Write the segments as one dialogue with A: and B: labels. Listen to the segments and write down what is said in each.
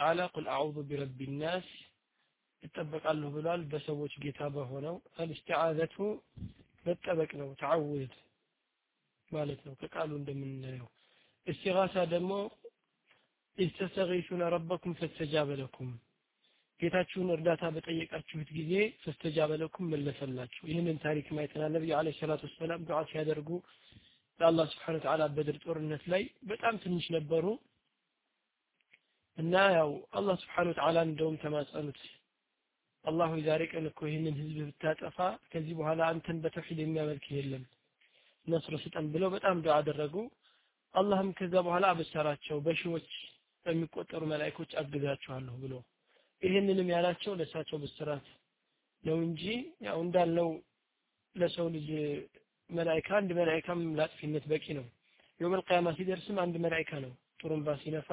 A: ተዓላ ቁል አዑዙ ቢረቢ ናስ እጠበቃለሁ ብሏል። በሰዎች ጌታ በሆነው አልስቲዓዘቱ መጠበቅ ነው ተዓውዝ ማለት ነው። ከቃሉ እንደምናየው እስቲጋሳ ደግሞ ኢስተስተጊሱነ ረበኩም ፈስተጃበ ለኩም። ጌታችሁን እርዳታ በጠየቃችሁት ጊዜ ፈስተጃበ ለኩም መለሰላችሁ። ይህንን ታሪክ ማየተናል ነቢዩ አለ ሰላቱ ወሰላም ዱዓ ሲያደርጉ ለአላህ ስብሓን ወተዓላ በድር ጦርነት ላይ በጣም ትንሽ ነበሩ እና ያው አላህ ስብሓን ወተዓላ እንደውም ተማጸኑት። አላሁ ዛሬ ቀን እኮ ይህንን ህዝብ ብታጠፋ ከዚህ በኋላ አንተን በተውሂድ የሚያመልክ የለም። ነስር ስጠን ብለው በጣም ዱዓ አደረጉ። አላህም ከዛ በኋላ አበሰራቸው። በሺዎች በሚቆጠሩ መላእክቶች አግዛቸዋለሁ ብሎ ይህንንም ያላቸው ለእሳቸው ብስራት ነው እንጂ ያው እንዳልነው ለሰው ልጅ መላይካ አንድ መላይካም ላጥፊነት በቂ ነው። የውመል ቂያማ ሲደርስም አንድ መላይካ ነው። ጥሩምባ ሲነፋ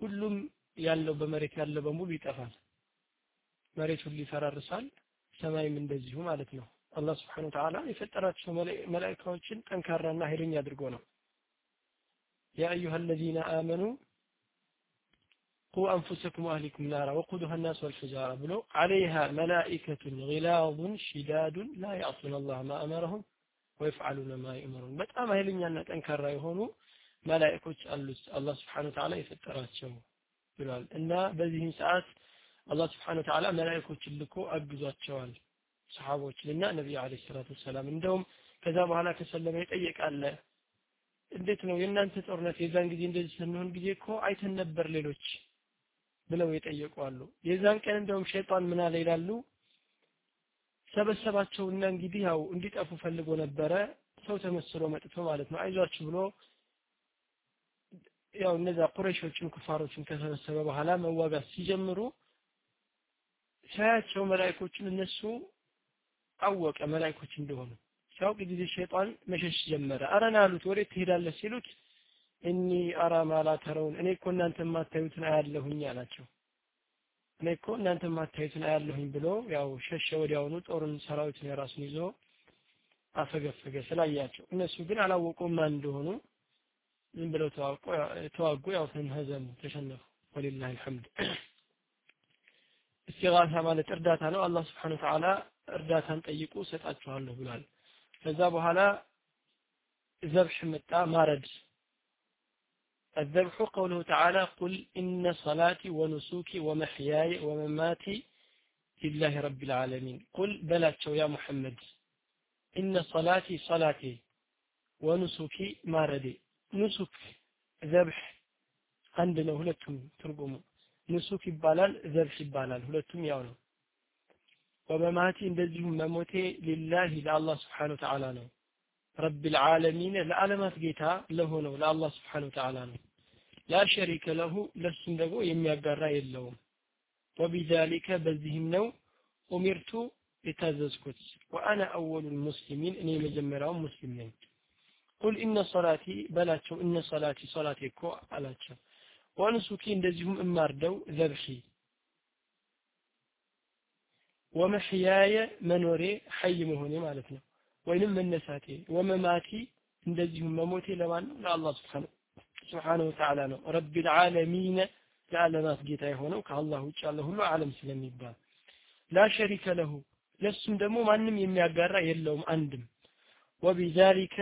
A: ሁሉም ያለው በመሬት ያለ በሙሉ ይጠፋል። መሬት ሁሉ ይፈራርሳል፣ ሰማይም እንደዚሁ ማለት ነው። አላህ ስብሐነ ወተዓላ የፈጠራቸው መላእክቶችን ጠንካራና ኃይለኛ አድርጎ ነው። ያ አዩሃ አለዚነ አመኑ ቁ አንፉሰኩም አህሊኩም ናራ ወቁዱሃ ናስ ወልሒጃራ ብሎ ዐለይሃ መላኢከቱን ጊላዙን ሽዳዱን ላ ያዕሱነ አላህ ማ አመረሁም ወይፍዓሉነ ማ ይእመሩን በጣም ኃይለኛና ጠንካራ የሆኑ መላእክቶች አሉት። አላህ ስብሓን ወተዓላ የፈጠራቸው ብሏል። እና በዚህም ሰዓት አላህ ስብሓን ወተዓላ መላእክቶችን ልኮ አግዟቸዋል። ሰሓቦችንና ነቢዩ አለ ሰላቱ ወሰላም እንደውም ከዛ በኋላ ከሰለመ ይጠየቃለ እንዴት ነው የእናንተ ጦርነት የዛን ጊዜ እንደዚህ ስንሆን ጊዜ እኮ አይተን ነበር ሌሎች ብለው የጠየቁ አሉ። የዛን ቀን እንደውም ሸይጣን ምን አለ ይላሉ? ሰበሰባቸውና እንግዲህ ያው እንዲጠፉ ፈልጎ ነበረ። ሰው ተመስሎ መጥቶ ማለት ነው አይዟችሁ ብሎ ያው እነዛ ቁረይሾችን ኩፋሮችን ከሰበሰበ በኋላ መዋጋት ሲጀምሩ ሲያያቸው መላእክቶችን እነሱ አወቀ መላእክቶች እንደሆኑ። ሲያውቅ ጊዜ ሸይጣን መሸሽ ጀመረ። አረና አሉት ወዴት ትሄዳለህ ሲሉት እኒ አራ ማላ ተረውን እኔ እኮ እናንተ የማታዩትን አያለሁኝ አላቸው። እኔ እኮ እናንተ የማታዩትን አያለሁኝ ብሎ ያው ሸሸ ወዲያውኑ ጦርን ሰራዊትን የራሱን ይዞ አፈገፈገ ስላያቸው። እነሱ ግን አላወቁም ማን እንደሆኑ ዝም ብለው ተዋጉ ያው ተንህዘሙ ተሸነፉ ወሊላህ አልሐምድ እስቲጋሳ ማለት እርዳታ ነው አላህ ስብሓን ወተዓላ እርዳታን ጠይቁ ሰጣችኋለሁ ብሏል ከዛ በኋላ ዘብሕ መጣ ማረድ الذبح قوله تعالى قل إن صلاتي ونسوكي ومحياي ومماتي لله رب العالمين قل بلاتشو يا محمد إن صلاتي صلاتي ونسوكي ماردي ንሱክ ዘብሕ አንድ ነው ሁለቱም ትርጉሙ። ንሱክ ይባላል ዘብሕ ይባላል ሁለቱም ያው ነው። ወመማቲ እንደዚሁም መሞቴ ሊላሂ ለአላህ ስብሓን ወተዓላ ነው። ረብ ልዓለሚን ለዓለማት ጌታ ለሆነው ለአላህ ስብሓን ወተዓላ ነው። ላ ሸሪከ ለሁ ለሱም ደግሞ የሚያጋራ የለውም። ወቢዛሊከ በዚህም ነው ኡሚርቱ የታዘዝኩት። ወአና አወሉ ሙስሊሚን እኔ የመጀመሪያውን ሙስሊም ነኝ። ቁል ኢነ ሰላቲ በላቸው እነ ሰላቲ ሰላቴ እኮ አላቸው። ወንሱኪ እንደዚሁም እማርደው ዘብሒ። ወመሕያየ መኖሬ ሐይ መሆኔ ማለት ነው። ወይንም መነሳቴ። ወመማቲ እንደዚሁም መሞቴ ለማን ነው? ለአላህ ስብሓን ስብሓነሁ ወተዓላ ነው። ረቢ ልዓለሚነ ለዓለማት ጌታ የሆነው ከአላህ ውጭ ያለ ሁሉ ዓለም ስለሚባል። ላ ሸሪከ ለሁ። ለሱም ደግሞ ማንም የሚያጋራ የለውም አንድም። ወቢዛሊከ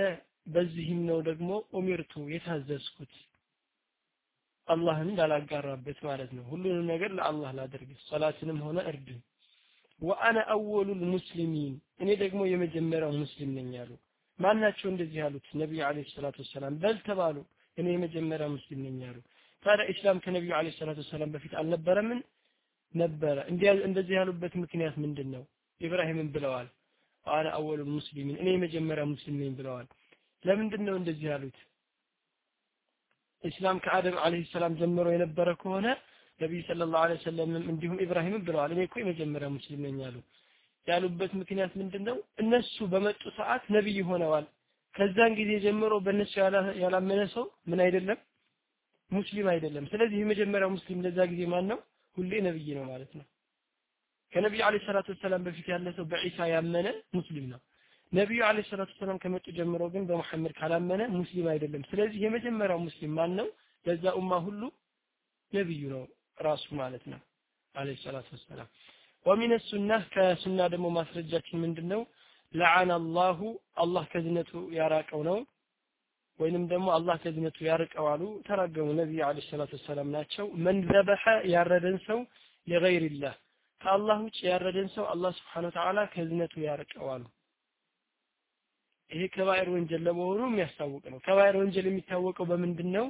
A: በዚህም ነው ደግሞ ኡሚርቱ የታዘዝኩት። አላህን ላላጋራበት ማለት ነው። ሁሉንም ነገር ለአላህ ላደርግ ሰላትንም ሆነ እርድን ወአነ አወሉ ልሙስሊሚን እኔ ደግሞ የመጀመሪያው ሙስሊም ነኝ ያሉ ማናቸው እንደዚህ ያሉት? ነቢዩ አለ ሰላቱ ወሰላም። በል ተባሉ እኔ የመጀመሪያው ሙስሊም ነኝ ያሉ ታዲያ ኢስላም ከነቢዩ አለ ሰላቱ ወሰላም በፊት አልነበረምን? ነበረ። እንደዚህ ያሉበት ምክንያት ምንድን ነው ኢብራሂምን ብለዋል። አነ አወሉ ሙስሊሚን እኔ የመጀመሪያ ሙስሊም ነኝ ብለዋል ለምንድን ነው እንደዚህ ያሉት? ኢስላም ከአደም አለይሂ ሰላም ጀምሮ የነበረ ከሆነ ነቢዩ ሰለላሁ ዐለይሂ ወሰለም እንዲሁም ኢብራሂምም ብለዋል። እኔ እኮ የመጀመሪያ ሙስሊም ነኝ አሉ። ያሉበት ምክንያት ምንድን ነው እነሱ በመጡ ሰዓት ነቢይ ሆነዋል። ከዛን ጊዜ ጀምሮ በእነሱ ያላመነ ሰው ምን አይደለም? ሙስሊም አይደለም። ስለዚህ የመጀመሪያው ሙስሊም ለዛ ጊዜ ማን ነው ሁሌ ነብይ ነው ማለት ነው። ከነቢዩ አለይሂ ሰላቱ ወሰላም በፊት ያለ ሰው በዒሳ ያመነ ሙስሊም ነው ነቢዩ አለይሂ ሰላቱ ወሰላም ከመጡ ጀምሮ ግን በመሐመድ ካላመነ ሙስሊም አይደለም። ስለዚህ የመጀመሪያው ሙስሊም ማን ነው ለዛ ኡማ ሁሉ ነብዩ ነው ራሱ ማለት ነው አለይሂ ሰላቱ ወሰላም። ወሚን ሱና ከሱና ደግሞ ማስረጃችን ምንድነው? ለዓነ አላሁ አላህ ከዝነቱ ያራቀው ነው። ወይንም ደግሞ አላህ ከዝነቱ ያርቀው አሉ። ተራገሙ ነቢዩ አለይሂ ሰላቱ ወሰላም ናቸው። መን ዘበሐ ያረደን ሰው ሊገይሪላህ። ከአላህ ውጭ ያረደን ሰው አላህ ስብሓነሁ ወተዓላ ከዝነቱ ያርቀው አሉ ይሄ ከባይር ወንጀል ለመሆኑ የሚያስታውቅ ነው። ከባይር ወንጀል የሚታወቀው በምንድን ነው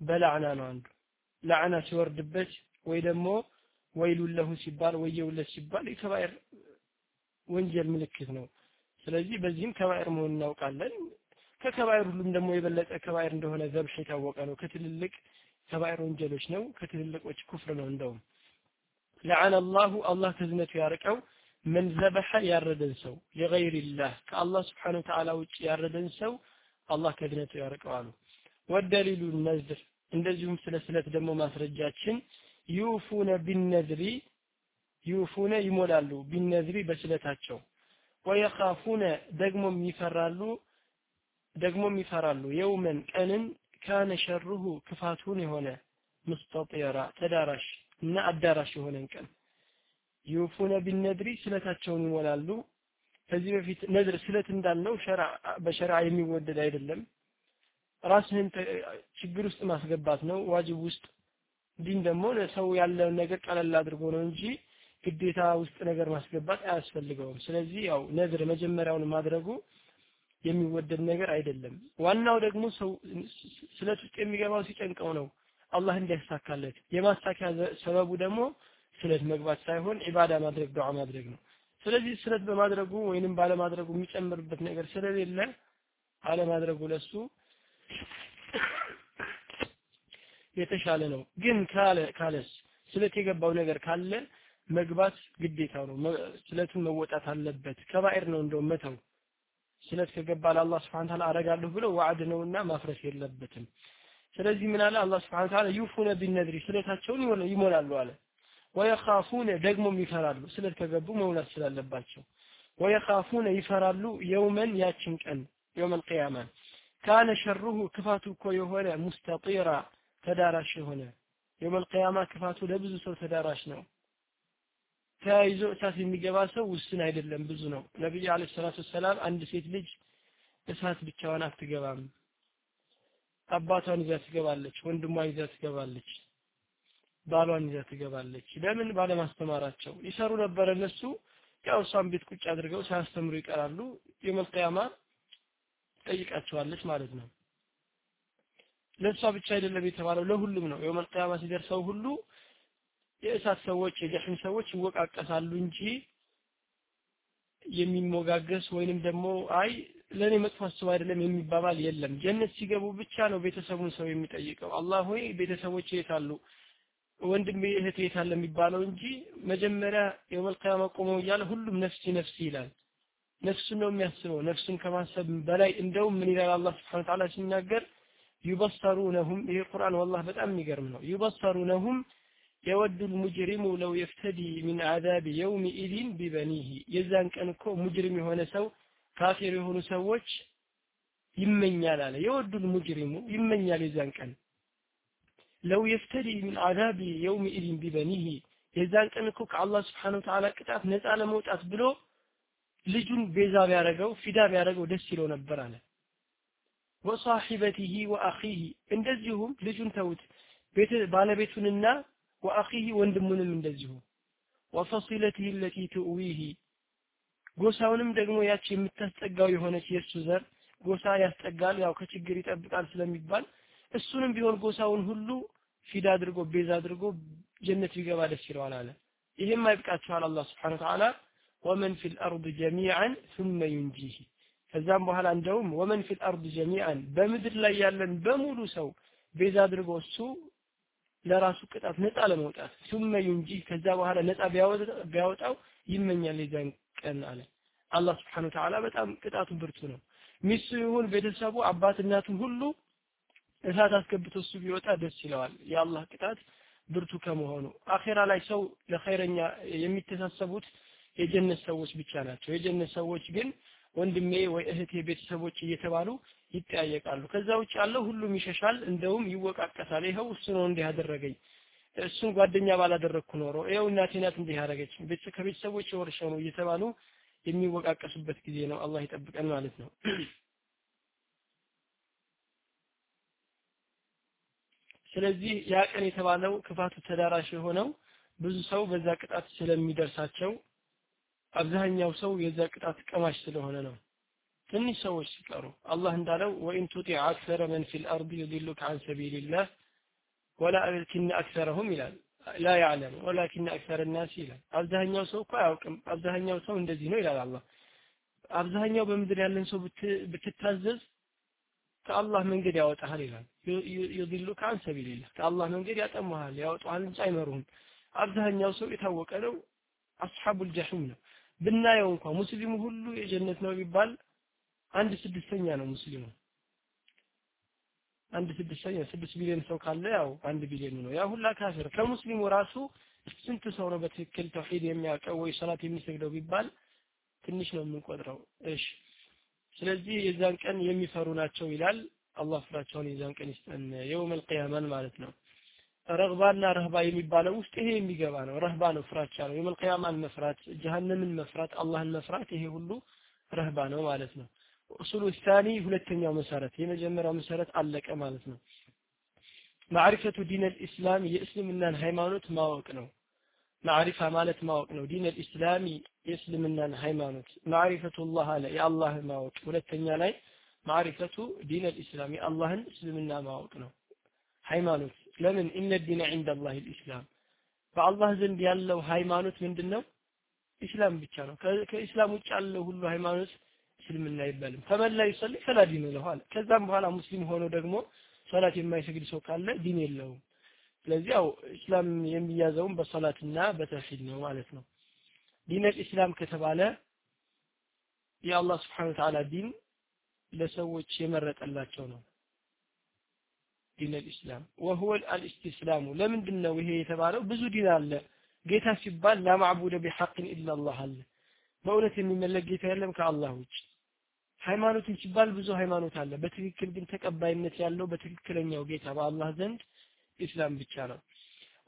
A: በላዕና ነው አንዱ። ላዕና ሲወርድበት ወይ ደግሞ ወይሉን ለሁ ሲባል ወየውለት ሲባል የከባይር ወንጀል ምልክት ነው። ስለዚህ በዚህም ከባይር መሆን እናውቃለን። ከከባይር ሁሉም ደግሞ የበለጠ ከባይር እንደሆነ ዘብሽ የታወቀ ነው። ከትልልቅ ከባይር ወንጀሎች ነው። ከትልልቆች ኩፍር ነው እንደውም። ለዓነ አላሁ አላህ ከዝነቱ ያርቀው መን ዘበሐ ያረደን ሰው ሊገይሪላህ ከአላህ ስብሓን ወተዓላ ውጭ ያረደን ሰው አላህ ከዝነቱ ያርቀው አሉ ወደሊሉ ነዝር እንደዚሁም ስለ ስለት ደግሞ ማስረጃችን ዩፉነ ቢነዝሪ ዩፉነ ይሞላሉ ቢነዝሪ በስለታቸው ወየኻፉነ ደግሞም ይፈራሉ ደግሞም ይፈራሉ የውመን ቀንን ካነ ሸሩሁ ክፋቱን የሆነ ሙስተጢራ ተዳራሽ እና አዳራሽ የሆነን ቀን ዩፉነ ቢነድሪ ስለታቸውን ይሞላሉ። ከዚህ በፊት ነድር ስለት እንዳልነው በሸርዓ የሚወደድ አይደለም። ራስህን ችግር ውስጥ ማስገባት ነው። ዋጅብ ውስጥ ዲን ደግሞ ሰው ያለውን ነገር ቀለል አድርጎ ነው እንጂ ግዴታ ውስጥ ነገር ማስገባት አያስፈልገውም። ስለዚህ ያው ነድር መጀመሪያውን ማድረጉ የሚወደድ ነገር አይደለም። ዋናው ደግሞ ሰው ስለት ውስጥ የሚገባው ሲጨንቀው ነው። አላህ እንዲያሳካለት። የማሳኪያ ሰበቡ ደግሞ ስለት መግባት ሳይሆን ኢባዳ ማድረግ ዱዓ ማድረግ ነው። ስለዚህ ስለት በማድረጉ ወይንም ባለማድረጉ የሚጨምርበት ነገር ስለሌለ አለማድረጉ ለሱ የተሻለ ነው። ግን ካለ ካለስ ስለት የገባው ነገር ካለ መግባት ግዴታው ነው። ስለቱን መወጣት አለበት። ከባኤር ነው እንደው መተው። ስለት ከገባ ለአላህ ስብሐነ ተዓላ አረጋለሁ ብሎ ዋዕድ ነውና ማፍረስ የለበትም። ስለዚህ ምን አለ? አላህ ስብሐነ ተዓላ ዩፉነ ቢነድሪ ስለታቸውን ይሞላሉ አለ ወየኻፉነ ደግሞም ይፈራሉ። ስለት ከገቡ መውላት ስላለባቸው። ወየኻፉነ ይፈራሉ የውመን ያችን ቀን የውመል ቂያማን ካነ ሸሩሁ ክፋቱ እኮ የሆነ ሙስተጢራ ተዳራሽ የሆነ። የውመል ቂያማ ክፋቱ ለብዙ ሰው ተዳራሽ ነው። ተያይዞ እሳት የሚገባ ሰው ውስን አይደለም ብዙ ነው። ነቢዩ አለ ሰላቱ ወሰላም አንድ ሴት ልጅ እሳት ብቻዋን አትገባም። አባቷን ይዛ ትገባለች ወንድሟን ይዛ ትገባለች ባሏን ይዛ ትገባለች። ለምን? ባለማስተማራቸው ይሰሩ ነበር እነሱ። ያው እሷን ቤት ቁጭ አድርገው ሳያስተምሩ ይቀራሉ። የመልቀያማ ጠይቃቸዋለች ማለት ነው። ለእሷ ብቻ አይደለም የተባለው ለሁሉም ነው። የመልቀያማ ሲደርሰው ሁሉ የእሳት ሰዎች የጀሕም ሰዎች ይወቃቀሳሉ እንጂ የሚሞጋገስ ወይንም ደግሞ አይ ለእኔ መጥፎ አስብ አይደለም የሚባባል የለም። ጀነት ሲገቡ ብቻ ነው ቤተሰቡን ሰው የሚጠይቀው። አላህ ሆይ ቤተሰቦች የት አሉ ወንድሜ እህት የት አለ የሚባለው እንጂ መጀመሪያ የውመል ቂያማ ቆመው እያለ ሁሉም ነፍሲ ነፍሲ ይላል። ነፍሱን ነው የሚያስበው። ነፍሱን ከማሰብ በላይ እንደውም ምን ይላል? አላህ ስብሐነ ወተዓላ ሲናገር يبصرونهم ይሄ ቁርአን والله በጣም የሚገርም ነው። يبصرونهم يود المجرم لو يفتدي من عذاب يومئذ ببنيه የዛን ቀን እኮ مجرم የሆነ ሰው ካፊር የሆኑ ሰዎች ይመኛል አለ። يود المجرم ይመኛል የዛን ቀን لو يفتدي من عذاب يومئذ ببنيه የዛን ቀን እኮ ከአላህ سبحانه وتعالى ቅጣት ነፃ ለመውጣት ብሎ ልጁን ቤዛ ቢያደረገው فداء ቢያደረገው ደስ ይለው ነበር አለ። وصاحبته وأخيه እንደዚሁም ልጁን ተውት ባለቤቱንና وأخيه ወንድሙንም እንደዚሁ። وفصيلته التي تؤويه ጎሳውንም ደግሞ ያች የምታስጠጋው የሆነች የእሱ ዘር ጎሳ ያስጠጋል ያው ከችግር ይጠብቃል ስለሚባል እሱንም ቢሆን ጎሳውን ሁሉ ፊድ አድርጎ ቤዛ አድርጎ ጀነት ቢገባ ደስ ይለዋል አለ። ይህም አይብቃችኋል አላህ ሱብሓነሁ ወተዓላ ወመን ፊል አርድ ጀሚዓን ثم ينጂሂ ከዛም በኋላ እንደውም ወመን ፊል አርድ ጀሚዓን በምድር ላይ ያለን በሙሉ ሰው ቤዛ አድርጎ እሱ ለራሱ ቅጣት ነፃ ለመውጣት ثم ينጂሂ ከዛ በኋላ ነፃ ቢያወጣው ይመኛል የዛን ቀን አለ። አላህ ሱብሓነሁ ወተዓላ በጣም ቅጣቱ ብርቱ ነው። ሚስቱ ይሁን ቤተሰቡ አባት እናቱን ሁሉ እሳት አስገብቶ እሱ ቢወጣ ደስ ይለዋል። የአላህ ቅጣት ብርቱ ከመሆኑ። አኼራ ላይ ሰው ለኸይረኛ የሚተሳሰቡት የጀነት ሰዎች ብቻ ናቸው። የጀነት ሰዎች ግን ወንድሜ ወይ እህቴ ቤተሰቦች እየተባሉ ይጠያየቃሉ። ከዛ ውጭ ያለው ሁሉም ይሸሻል እንደውም ይወቃቀሳል። ይኸው እሱ ነው እንዲህ ያደረገኝ። እሱን ጓደኛ ባላደረግኩ ኖሮ ይኸው እናቴ ናት እንዲህ ያደረገች ከቤተሰቦች የወርሸው ነው እየተባሉ የሚወቃቀሱበት ጊዜ ነው። አላህ ይጠብቀን ማለት ነው ስለዚህ ያ ቀን የተባለው ክፋቱ ተዳራሽ የሆነው ብዙ ሰው በዛ ቅጣት ስለሚደርሳቸው አብዛኛው ሰው የዛ ቅጣት ቀማሽ ስለሆነ ነው። ትንሽ ሰዎች ሲቀሩ አላህ እንዳለው وإن تطع أكثر من في الأرض يضلوك عن سبيل الله ولكن أكثرهم ይላል። لا يعلم ولكن أكثر الناس ይላል። አብዛኛው ሰው እኮ አያውቅም። አብዛኛው ሰው እንደዚህ ነው ይላል አላህ። አብዛኛው በምድር ያለን ሰው ብትታዘዝ ከአላህ መንገድ ያወጣሃል ይላል። ዩድሉከ አን ሰቢልላህ ከአላህ መንገድ ያጠማሃል ያወጣሃል እንጂ አይመሩህም። አብዛኛው ሰው የታወቀ ነው አስሐቡል ጀሒም ነው። ብናየው እንኳ ሙስሊሙ ሁሉ የጀነት ነው ቢባል አንድ ስድስተኛ ነው ሙስሊሙ። አንድ ስድስተኛ ስድስት ቢሊዮን ሰው ካለ ያው አንድ ቢሊዮን ነው። ያ ሁላ ካፊር። ከሙስሊሙ ራሱ ስንት ሰው ነው በትክክል ተውሂድ የሚያውቀው ወይ ሰላት የሚሰግደው ቢባል ትንሽ ነው የምንቆጥረው። እሺ ስለዚህ የዛን ቀን የሚፈሩ ናቸው ይላል። አላህ ፍራቸውን የዛን ቀን ይስጠን። የውመል ቂያማን ማለት ነው። ረግባና ረህባ የሚባለው ውስጥ ይሄ የሚገባ ነው። ረህባ ነው ፍራቻ ነው። የውመል መፍራት ጀሃነምን መፍራት አላህን መፍራት ይሄ ሁሉ ረህባ ነው ማለት ነው። ኡሱሉ ሳኒ ሁለተኛው መሰረት የመጀመሪያው መሰረት አለቀ ማለት ነው። ማዕሪፈቱ ዲን ልእስላም የእስልምናን ሃይማኖት ማወቅ ነው معرفة ማለት ማወቅ ነው። دين الإسلام የእስልምናን ሃይማኖት معرفة الله አለ የአላህ ማወቅ። ሁለተኛ ላይ معرفة دين الإسلام የአላህን እስልምና ማወቅ ነው። ሃይማኖት ለምን? إن الدين عند الله الإسلام በአላህ ዘንድ ያለው ሃይማኖት ምንድን ነው ኢስላም ብቻ ነው። ከኢስላም ውጭ ያለው ሁሉ ሃይማኖት እስልምና አይባልም። فمن لا يصلي فلا دين له ከዛም በኋላ ሙስሊም ሆኖ ደግሞ ሰላት የማይሰግድ ሰው ካለ ዲን የለውም ስለዚህ ያው እስላም የሚያዘውም በሰላትና በተውሂድ ነው ማለት ነው። دين الإسلام ከተባለ የአላህ سبحانه وتعالى ዲን ለሰዎች የመረጠላቸው ነው። دين الإسلام وهو الاستسلام ለምንድን ነው ይሄ የተባለው? ብዙ ዲን አለ። ጌታ ሲባል لا معبود بحق إلا الله አለ። በእውነት የሚመለክ ጌታ የለም ከአላህ ውጭ። ሃይማኖትን ሲባል ብዙ ሃይማኖት አለ። በትክክል ግን ተቀባይነት ያለው በትክክለኛው ጌታ በአላህ ዘንድ ኢስላም ብቻ ነው።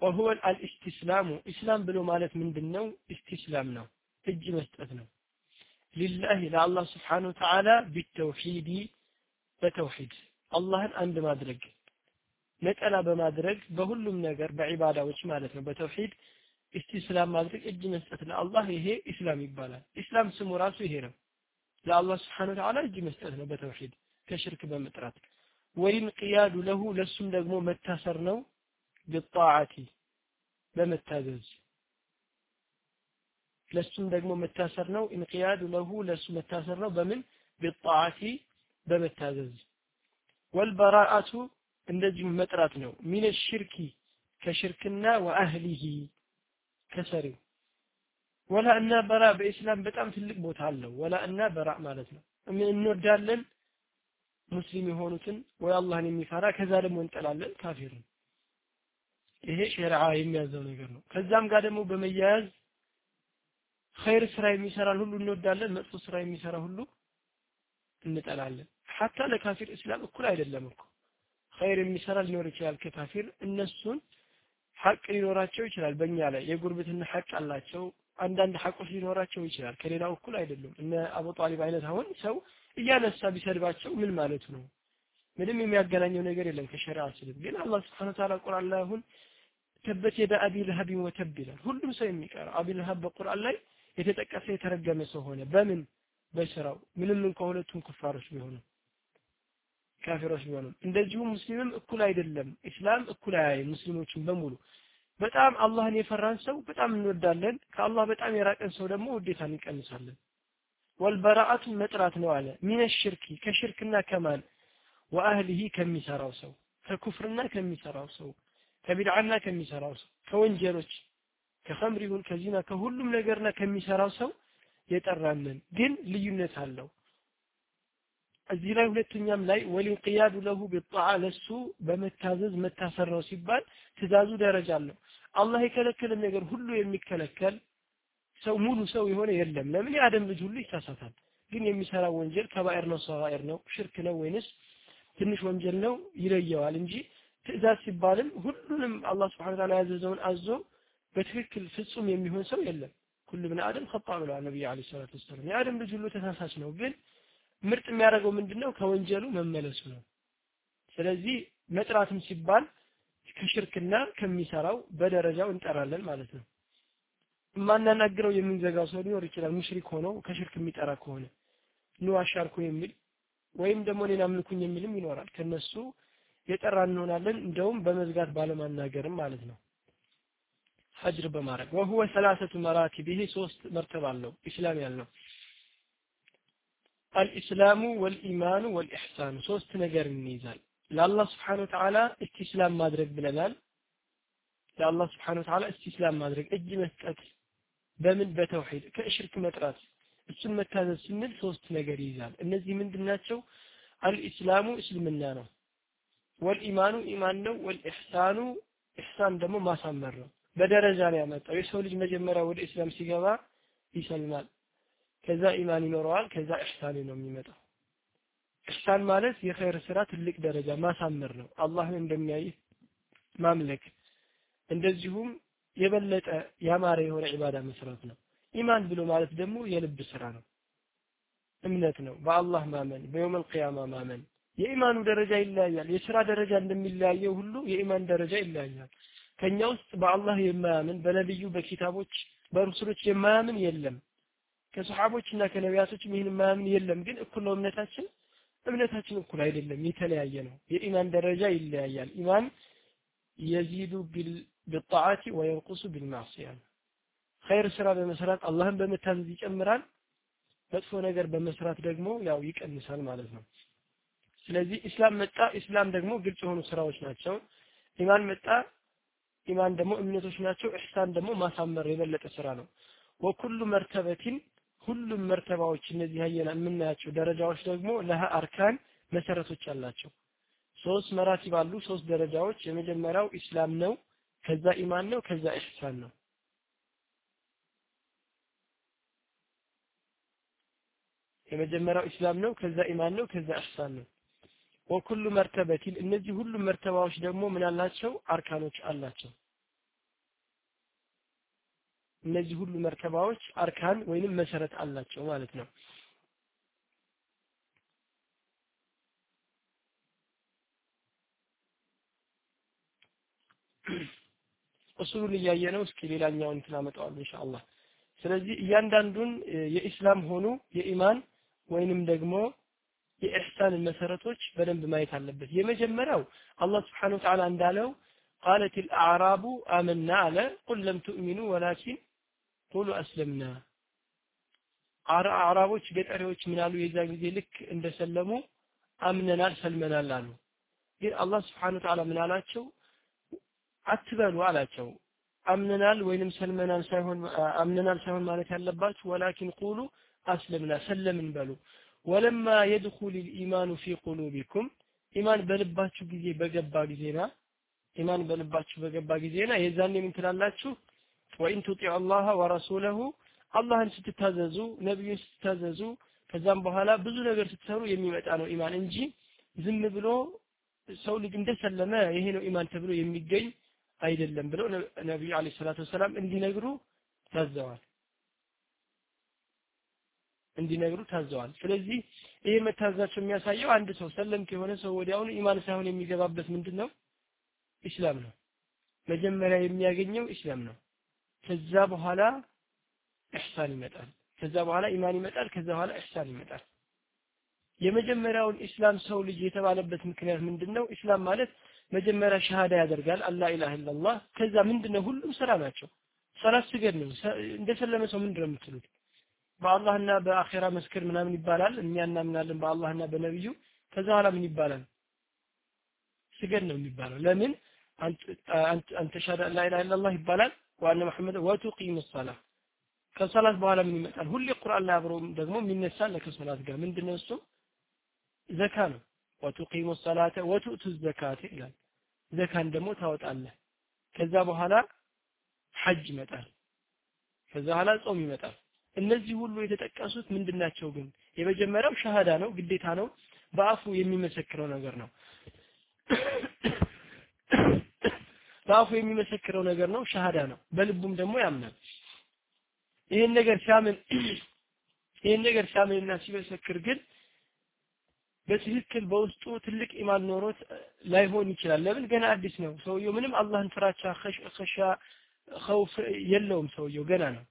A: وهو الاستسلام ኢስላም ብሎ ማለት ምንድን ነው استسلام ነው እጅ መስጠት ነው። لله ለአላህ سبحانه وتعالى بالتوحيد በተውሂድ አላህን አንድ ማድረግ ነጠላ በማድረግ በሁሉም ነገር በ عبادة ዎች ማለት ነው። በተውሂድ استسلام ማድረግ እጅ መስጠት ለአላህ ይሄ ኢስላም ይባላል። ኢስላም ስሙ ራሱ ይሄ ነው። ለአላህ سبحانه وتعالى እጅ መስጠት ነው በተውሂድ ከሽርክ በመጥራት ወይንቅያዱ ለሁ ለሱም ደግሞ መታሰር ነው ብጣዓቲ በመታዘዝ ለሱም ደግሞ መታሰር ነው ኢንቅያዱ ለሁ ለሱ መታሰር ነው በምን ብጣዓቲ በመታዘዝ ወልበራአቱ እንደዚሁም መጥራት ነው። ሚን ሽርኪ ከሽርክና ወአህሊሂ ከሰሪው። ወላ እና በራ በኢስላም በጣም ትልቅ ቦታ አለው። ወላ እና በራ ማለት ነው። እንወዳለን ሙስሊም የሆኑትን ወይ አላህን የሚፈራ ከዛ ደግሞ እንጠላለን ካፊርን ይሄ ሸሪዓ የሚያዘው ነገር ነው። ከዛም ጋር ደግሞ በመያያዝ ኸይር ስራ የሚሰራን ሁሉ እንወዳለን መጥፎ ስራ የሚሰራ ሁሉ እንጠላለን። ሐታ ለካፊር እስላም እኩል አይደለም እኮ። ኸይር የሚሰራ ሊኖር ይችላል ከካፊር። እነሱን ሐቅ ሊኖራቸው ይችላል በእኛ ላይ። የጉርብትና ሐቅ አላቸው አንዳንድ ሐቆች ሊኖራቸው ይችላል። ከሌላው እኩል አይደሉም። እነ አቡ ጣሊብ አይነት አሁን ሰው እያነሳ ቢሰድባቸው ምን ማለቱ ነው? ምንም የሚያገናኘው ነገር የለም ከሸሪዓ ስድብ ግን አላህ ስብሓን ተዓላ ቁርአን ላይ አሁን ተበት የዳ አቢ ለሀቢን ወተብ ይላል። ሁሉም ሰው የሚቀረው አቢ ለሀብ በቁርአን ላይ የተጠቀሰ የተረገመ ሰው ሆነ። በምን? በስራው ምንም እንኳ ሁለቱም ኩፋሮች ቢሆኑ ካፊሮች ቢሆኑም። እንደዚሁም ሙስሊምም እኩል አይደለም። ኢስላም እኩል አያይም ሙስሊሞችን በሙሉ በጣም አላህን የፈራን ሰው በጣም እንወዳለን። ከአላህ በጣም የራቀን ሰው ደግሞ ውዴታን እንቀንሳለን። ወልበራአቱ መጥራት ነው አለ። ሚነ ሽርኪ ከሽርክና ከማን? ወአህሊሂ ከሚሰራው ሰው ከኩፍርና ከሚሰራው ሰው ከቢድዓና ከሚሰራው ሰው ከወንጀሎች ከኸምር ይሁን ከዚና ከሁሉም ነገርና ከሚሰራው ሰው የጠራንን ግን ልዩነት አለው እዚህ ላይ ሁለተኛም ላይ ወሊንቅያዱ ለሁ ቢጣዓ ለሱ በመታዘዝ መታሰር ነው ሲባል ትእዛዙ ደረጃ አለው አላህ የከለከለን ነገር ሁሉ የሚከለከል ሰው ሙሉ ሰው የሆነ የለም ለምን የአደም ልጅ ሁሉ ይሳሳታል ግን የሚሰራው ወንጀል ከባኤር ነው ሰጋኤር ነው ሽርክ ነው ወይንስ ትንሽ ወንጀል ነው ይለየዋል እንጂ ትእዛዝ ሲባልም ሁሉንም አላህ ስብሐነ ወተዓላ ያዘዘውን አዞ በትክክል ፍጹም የሚሆን ሰው የለም። ኩል ብን አደም ኸጣ ብለዋል ነቢዩ ዓለይሂ ሰላቱ ወሰላም። የአደም ልጅ ሁሉ ተሳሳች ነው። ግን ምርጥ የሚያደርገው ምንድነው? ከወንጀሉ መመለሱ ነው። ስለዚህ መጥራትም ሲባል ከሽርክና ከሚሰራው በደረጃው እንጠራለን ማለት ነው። የማናናግረው የምንዘጋው ሰው ሊኖር ይችላል። ሙሽሪክ ሆኖ ከሽርክ የሚጠራ ከሆነ ኑ አሻርኩ የሚል ወይም ደግሞ እኔን አምልኩኝ የሚልም ይኖራል። ከነሱ የጠራ እንሆናለን። እንደውም በመዝጋት ባለማናገርም ማለት ነው። ሀጅር በማድረግ ወሁወ ሰላሰቱ መራቲብ ይሄ ሶስት መርተብ አለው ኢስላም ያልነው አልኢስላሙ ወልኢማኑ ወልኢሕሳኑ ሶስት ነገር እንይዛል። ለአላህ ስብሓነ ወተዓላ እስቲስላም ማድረግ ብለናል። ለአላህ ስብሓነ ወተዓላ እስቲስላም ማድረግ እጅ መስጠት በምን በተውሂድ ከሽርክ መጥራት እሱን መታዘዝ ስንል ሶስት ነገር ይይዛል። እነዚህ ምንድን ናቸው? አልኢስላሙ እስልምና ነው። ወልኢማኑ ኢማን ነው። ወልኢሕሳኑ ኢሕሳን ደግሞ ማሳመር ነው። በደረጃ ነው ያመጣው። የሰው ልጅ መጀመሪያ ወደ እስላም ሲገባ ይሰልማል። ከዛ ኢማን ይኖረዋል። ከዛ ኢሕሳን ነው የሚመጣው። ኢሕሳን ማለት የኸይር ስራ ትልቅ ደረጃ ማሳመር ነው። አላህን እንደሚያይ ማምለክ፣ እንደዚሁም የበለጠ ያማረ የሆነ ዒባዳ መስራት ነው። ኢማን ብሎ ማለት ደግሞ የልብ ስራ ነው፣ እምነት ነው። በአላህ ማመን፣ በየውመል ቂያማ ማመን። የኢማኑ ደረጃ ይለያያል። የስራ ደረጃ እንደሚለያየው ሁሉ የኢማን ደረጃ ይለያያል። ከኛ ውስጥ በአላህ የማያምን በነቢዩ በኪታቦች በሩሱሎች የማያምን የለም። ከሰሓቦች እና ከነቢያቶችም ይህን የማያምን የለም። ግን እኩል ነው እምነታችን እምነታችን እኩል አይደለም፣ የተለያየ ነው። የኢማን ደረጃ ይለያያል። ኢማን የዚዱ ቢጣዓቲ ወየንቁሱ ቢልማዕሲያ ነው። ኸይር ስራ በመስራት አላህን በመታዘዝ ይጨምራል። መጥፎ ነገር በመስራት ደግሞ ያው ይቀንሳል ማለት ነው። ስለዚህ ኢስላም መጣ። ኢስላም ደግሞ ግልጽ የሆኑ ስራዎች ናቸው። ኢማን መጣ። ኢማን ደግሞ እምነቶች ናቸው። إحسان ደግሞ ማሳመር የበለጠ ስራ ነው። وكل مرتبة ሁሉም مرتبة ዎች እነዚህ ያየና የምናያቸው ደረጃዎች ደግሞ لها أركان መሰረቶች አላቸው። ሶስት مراتب አሉ፣ ሶስት ደረጃዎች። የመጀመሪያው ኢስላም ነው፣ ከዛ ኢማን ነው፣ ከዛ إحسان ነው። የመጀመሪያው ኢስላም ነው፣ ከዛ ኢማን ነው፣ ከዛ ኢሕሳን ነው። ወኩሉ መርተበቲን እነዚህ ሁሉም መርተባዎች ደግሞ ምን አላቸው? አርካኖች አላቸው። እነዚህ ሁሉ መርከባዎች አርካን ወይንም መሰረት አላቸው ማለት ነው። እሱሉን እያየ ነው። እስኪ ሌላኛውን እንትን አመጣዋለሁ ኢንሻአላህ። ስለዚህ እያንዳንዱን የኢስላም ሆኑ የኢማን ወይንም ደግሞ የኢሕሳን መሰረቶች በደንብ ማየት አለበት። የመጀመሪያው አላህ ስብሓነሁ ወተዓላ እንዳለው ቃለት አልአዕራቡ አመና አለ ቁል ለም ትእሚኑ ወላኪን ቁሉ አስለምና አዕራቦች ገጠሬዎች ምን አሉ? የዛ ጊዜ ልክ እንደሰለሙ አምነናል ሰልመናል አሉ። ግን አላህ ስብሓነሁ ወተዓላ ምን አላቸው? አትበሉ አላቸው። አምነናል ወይንም ሰልመናል ሳይሆን አምነናል ሳይሆን ማለት ያለባችሁ ወላኪን ቁሉ አስለምና ሰለምን በሉ። ወለማ የድኹል ልኢማኑ ፊ ቁሉቢኩም ኢማን በልባችሁ ጊዜ በገባ ጊዜና ኢማን በልባችሁ በገባ ጊዜና የዛኔ ምን ትላላችሁ? ወኢን ቱጢዑ አላህ ወረሱለሁ አላህን ስትታዘዙ ነቢዩን ስትታዘዙ ከዛም በኋላ ብዙ ነገር ስትሰሩ የሚመጣ ነው ኢማን እንጂ ዝም ብሎ ሰው ልጅ እንደሰለመ ይሄ ነው ኢማን ተብሎ የሚገኝ አይደለም ብለው ነቢዩ አለይሂ ሰላቱ ወሰላም እንዲነግሩ ታዘዋል እንዲነግሩ ታዘዋል። ስለዚህ ይሄ መታዘዛቸው የሚያሳየው አንድ ሰው ሰለምት የሆነ ሰው ወዲያውኑ ኢማን ሳይሆን የሚገባበት ምንድን ነው? ኢስላም ነው። መጀመሪያ የሚያገኘው ኢስላም ነው። ከዛ በኋላ ኢሕሳን ይመጣል። ከዛ በኋላ ኢማን ይመጣል። ከዛ በኋላ ኢሕሳን ይመጣል። የመጀመሪያውን ኢስላም ሰው ልጅ የተባለበት ምክንያት ምንድነው? ኢስላም ማለት መጀመሪያ ሸሃዳ ያደርጋል አላ ኢላሃ ኢላላህ። ከዛ ምንድነው? ሁሉም ስራ ናቸው። ሰላት ስገድ ነው። እንደሰለመ ሰው ምንድነው የምትሉት? በአላህና በአኼራ መስክር ምናምን ይባላል። እኛ እናምናለን በአላህና በነብዩ። ከዛ በኋላ ምን ይባላል? ስገድ ነው የሚባለው። ለምን አንተ ሸሃዳ ላ ኢላሃ ኢላላህ ይባላል። ዋና መሐመድ ወቱቂሙ ሰላ ከሰላት በኋላ ምን ይመጣል? ሁሌ ቁርአን ላይ አብሮ ደግሞ የሚነሳ ከሰላት ጋር ምንድነው እሱ? ዘካ ነው። ወቱቂሙ ሰላተ ወቱቱ ዘካተ ይላል። ዘካን ደግሞ ታወጣለህ። ከዛ በኋላ ሐጅ ይመጣል። ከዛ በኋላ ጾም ይመጣል። እነዚህ ሁሉ የተጠቀሱት ምንድናቸው ግን? የመጀመሪያው ሸሃዳ ነው፣ ግዴታ ነው፣ በአፉ የሚመሰክረው ነገር ነው። በአፉ የሚመሰክረው ነገር ነው ሸሃዳ ነው። በልቡም ደግሞ ያምናል። ይህን ነገር ሲያምን ይህን ነገር ሲያምንና ሲመሰክር ግን በትክክል በውስጡ ትልቅ ኢማን ኖሮት ላይሆን ይችላል። ለምን? ገና አዲስ ነው። ሰውየው ምንም አላህን ፍራቻ ከሻ ኸውፍ የለውም ሰውየው። ገና ነው።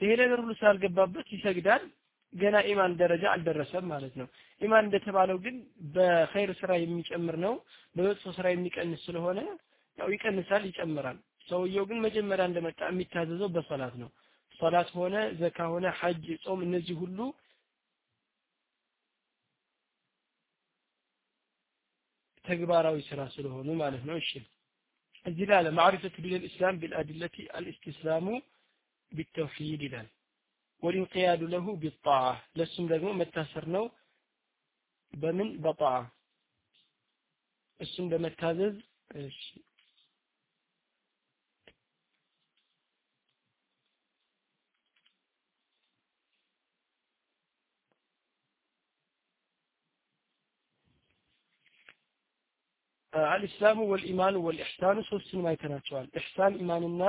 A: ይሄ ነገር ሁሉ ስላልገባበት ይሰግዳል ገና ኢማን ደረጃ አልደረሰም ማለት ነው። ኢማን እንደተባለው ግን በኸይር ስራ የሚጨምር ነው በመጥፎ ስራ የሚቀንስ ስለሆነ ያው ይቀንሳል ይጨምራል። ሰውየው ግን መጀመሪያ እንደመጣ የሚታዘዘው በሶላት ነው። ሶላት ሆነ ዘካ ሆነ ሐጅ ጾም እነዚህ ሁሉ ተግባራዊ ስራ ስለሆኑ ማለት ነው። እሺ። እዚህ ላይ አለ ማዕሪፈቱ ዲን ልእስላም ቢልአድለቲ አልእስትስላሙ ቢተውሂድ ይላል ወልንቅያዱ ለሁ ቢጣዓ ለሱም ደግሞ መታሰር ነው በምን በጣዓ እሱም በመታዘዝ እሺ አልእስላሙ ወልኢማኑ ወልኢሕሳኑ ሶስቱንም አይተናቸዋል ኢሕሳን ኢማንና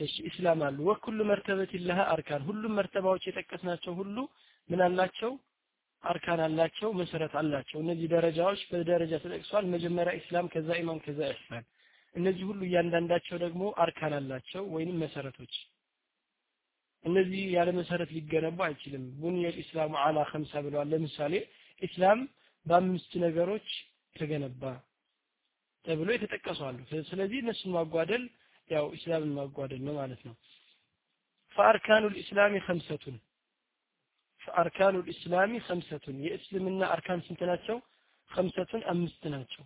A: እሺ ኢስላም አሉ። وكل مرتبة لها أركان ሁሉም مرتبة ዎች የጠቀስናቸው ሁሉ ምን አላቸው? أركان አላቸው መሰረት አላቸው። እነዚህ ደረጃዎች በደረጃ ተጠቅሷል። መጀመሪያ ኢስላም ከዛ ኢማን ከዛ إحسان። እነዚህ ሁሉ እያንዳንዳቸው ደግሞ أركان አላቸው ወይንም መሰረቶች። እነዚህ ያለ መሰረት ሊገነቡ አይችልም። بني الإسلام على خمس ብለዋል። ለምሳሌ ኢስላም በአምስት ነገሮች ተገነባ ተብሎ የተጠቀሱ አሉ። ስለዚህ እነሱን ማጓደል ያው ኢስላምን ማጓደል ነው ማለት ነው። ፈአርካኑ ልእስላሚ ከምሰቱን ፈአርካኑ ልእስላሚ ከምሰቱን የእስልምና አርካን ስንት ናቸው? ከምሰቱን አምስት ናቸው።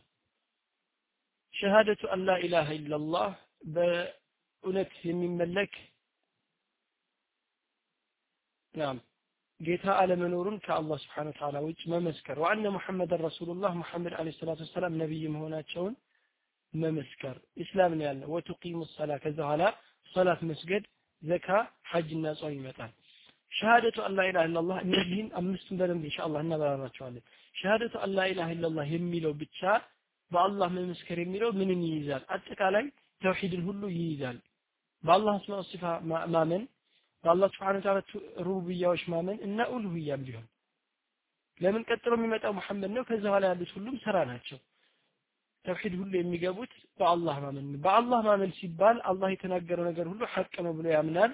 A: ሸሃደቱ አን ላ ኢላሃ ኢላላህ በእውነት የሚመለክ ናም ጌታ አለመኖሩን ከአላህ ስብሓን ወተዓላ ውጭ መመስከር። ወአነ ሙሐመድን ረሱሉላህ ሙሐመድ አለ ሰላቱ ወሰላም ነቢይ መሆናቸውን መመስከር። ኢስላም ነው ያለ ወቱቂሙ ሰላ ከዛ በኋላ ሶላት መስገድ ዘካ ሐጅና ጾም ይመጣል። ሸሃደቱ አላ ኢላሃ ኢላላህ እነዚህን አምስቱን በደንብ ኢንሻአላህ እናበራራቸዋለን ሸሃደቱ አላ ኢላሃ ኢላላህ የሚለው ብቻ በአላህ መመስከር የሚለው ምንን ይይዛል? አጠቃላይ ተውሂድን ሁሉ ይይዛል። በአላህ አስማ ሲፋ ማመን በአላህ ስብሓን ታላ ሩቡብያዎች ማመን እና ኡልሁያም ቢሆን። ለምን ቀጥሎ የሚመጣው መሐመድ ነው? ከዛ በኋላ ያሉት ሁሉም ስራ ናቸው ተውሂድ ሁሉ የሚገቡት በአላህ ማመን ነው። በአላህ ማመን ሲባል አላህ የተናገረው ነገር ሁሉ ሐቅ ነው ብሎ ያምናል።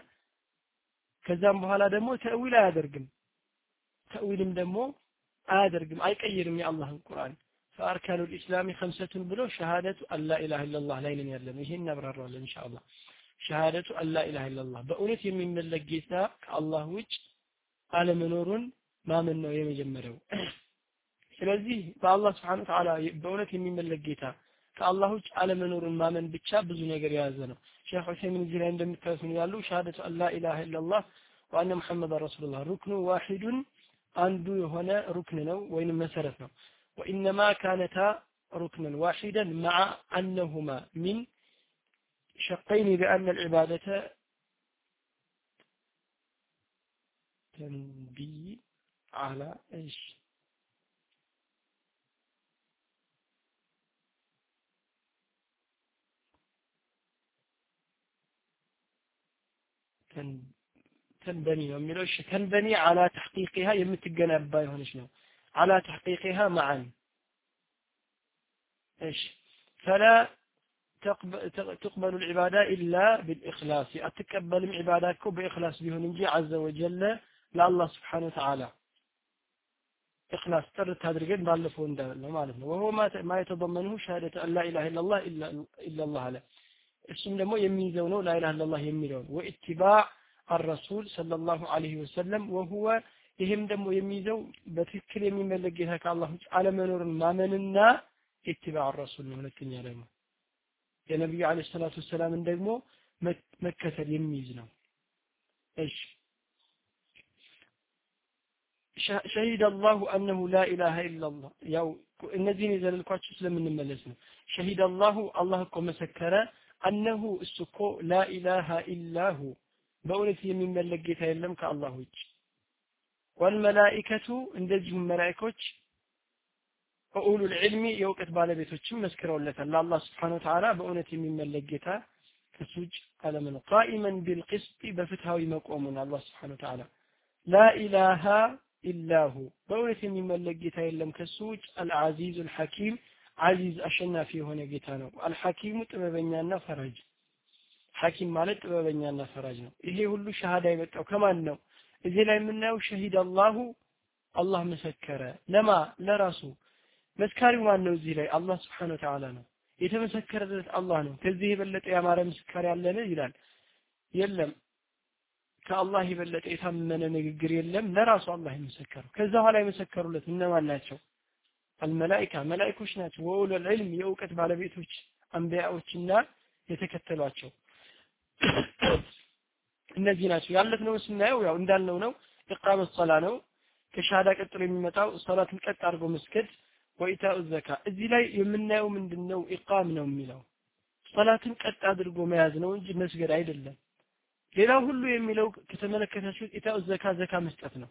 A: ከዛም በኋላ ደግሞ ተእዊል አያደርግም። ተእዊልም ደግሞ አያደርግም አይቀይርም የአላህን ቁርአን። ፈአርካኑ ልእስላሚ ከምሰቱን ብሎ ሸሃደቱ አላ ኢላሃ ኢላላህ ላይ ነን ያለ ነው ይሄን እናብራራዋለን ኢንሻአላህ። ሸሃደቱ አላ ኢላሃ ኢላላህ በእውነት የሚመለክ ጌታ ከአላህ ውጭ አለመኖሩን ማመን ነው የመጀመሪያው ስለዚህ በአላህ سبحانه وتعالى በእውነት የሚመለክ ጌታ ከአላህ ውጭ አለመኖሩን ማመን ብቻ ብዙ ነገር የያዘ ነው። ሼክ ሁሴይን እዚህ ላይ እንደምታዩት ምን ያሉ شهادة أن لا إله إلا الله وأن محمدا رسول الله ركن واحد አንዱ የሆነ ركن ነው ወይንም መሰረት ነው። وإنما كانتا ركنا واحدا مع أنهما من شقين لأن العبادة ተንቢይ አላ እሺ تنبني ነው የሚለው እሺ ተንበኒ على تحقيقها የምትገነባ የሆነች ነው على تحقيقها معا ايش فلا تقبل العبادة إلا بالإخلاص أتقبل عباداتك بإخلاص بهن نجي عز وجل لله سبحانه وتعالى إخلاص ترد تدرجين بالفون ده مالتنا وهو ما ما يتضمنه شهادة أن لا إله إلا الله إلا إلا الله له እሱም ደግሞ የሚይዘው ነው ላኢላሃ ኢለላህ የሚለውን ወኢትባዕ አረሱል ሰለላሁ ዐለይሂ ወሰለም ወሁወ ይህም ደግሞ የሚይዘው በትክክል የሚመለክ ጌታ ከአላህ ውጭ አለመኖርን ማመንና ኢትባዕ ረሱል ነው። ሁለተኛ ደግሞ የነቢዩ ዓለይሂ ሰላቱ ወሰላምን ደግሞ መከተል የሚይዝ ነው። እሺ ሸሂድ አላሁ አነሁ ላኢላሃ ኢላላህ ያው እነዚህን የዘለልኳቸው ስለምንመለስ ነው። ሸሂድ አላሁ አላህ እኮ መሰከረ አነሁ እሱ እኮ ላ ኢላሃ ኢላሁ በእውነት የሚመለክ ጌታ የለም ከአላህ ውጭ። ወልመላኢከቱ እንደዚሁም መላኢኮች ወኡሉል ዒልሚ የእውቀት ባለቤቶችም መስክረውለታል። ለአላህ ስብሓን ወተዓላ በእውነት የሚመለክ ጌታ ከሱ ውጭ አለመኖር ቃኢመን ቢልቅስጢ በፍትሃዊ መቆሙን አላህ ስብሓን ወተዓላ። ላኢላሃ ኢላሁ በእውነት የሚመለክ ጌታ የለም ከሱ ውጭ። አልዓዚዙ አልሐኪም አዚዝ አሸናፊ የሆነ ጌታ ነው። አልሐኪሙ ጥበበኛና ፈራጅ። ሐኪም ማለት ጥበበኛና ፈራጅ ነው። ይሄ ሁሉ ሸሃዳ የመጣው ከማን ነው? እዚህ ላይ የምናየው ሸሂድ አላሁ አላህ መሰከረ። ለማ? ለራሱ። መስካሪው ማን ነው እዚህ ላይ? አላህ ስብሓን ወተዓላ ነው። የተመሰከረለት አላህ ነው። ከዚህ የበለጠ ያማረ ምስካር ያለን ይላል። የለም። ከአላህ የበለጠ የታመነ ንግግር የለም። ለራሱ አላህ የመሰከረው። ከዛ በኋላ የመሰከሩለት እነማን ናቸው አልመላኢካ መላኢኮች ናቸው። ወኡሉል ዒልም የእውቀት ባለቤቶች አንቢያዎችና የተከተሏቸው እነዚህ ናቸው። ያለፍነው ስናየው ያው እንዳልነው ነው። ኢቃመት ሰላ ነው። ከሻሃዳ ቀጥሎ የሚመጣው ሰላትን ቀጥ አድርጎ መስገድ ወኢታኡ ዘካ። እዚህ ላይ የምናየው ምንድነው? ኢቃም ነው የሚለው። ሰላትን ቀጥ አድርጎ መያዝ ነው እንጂ መስገድ አይደለም። ሌላው ሁሉ የሚለው ከተመለከታችሁ ኢታኡ ዘካ ዘካ መስጠት ነው።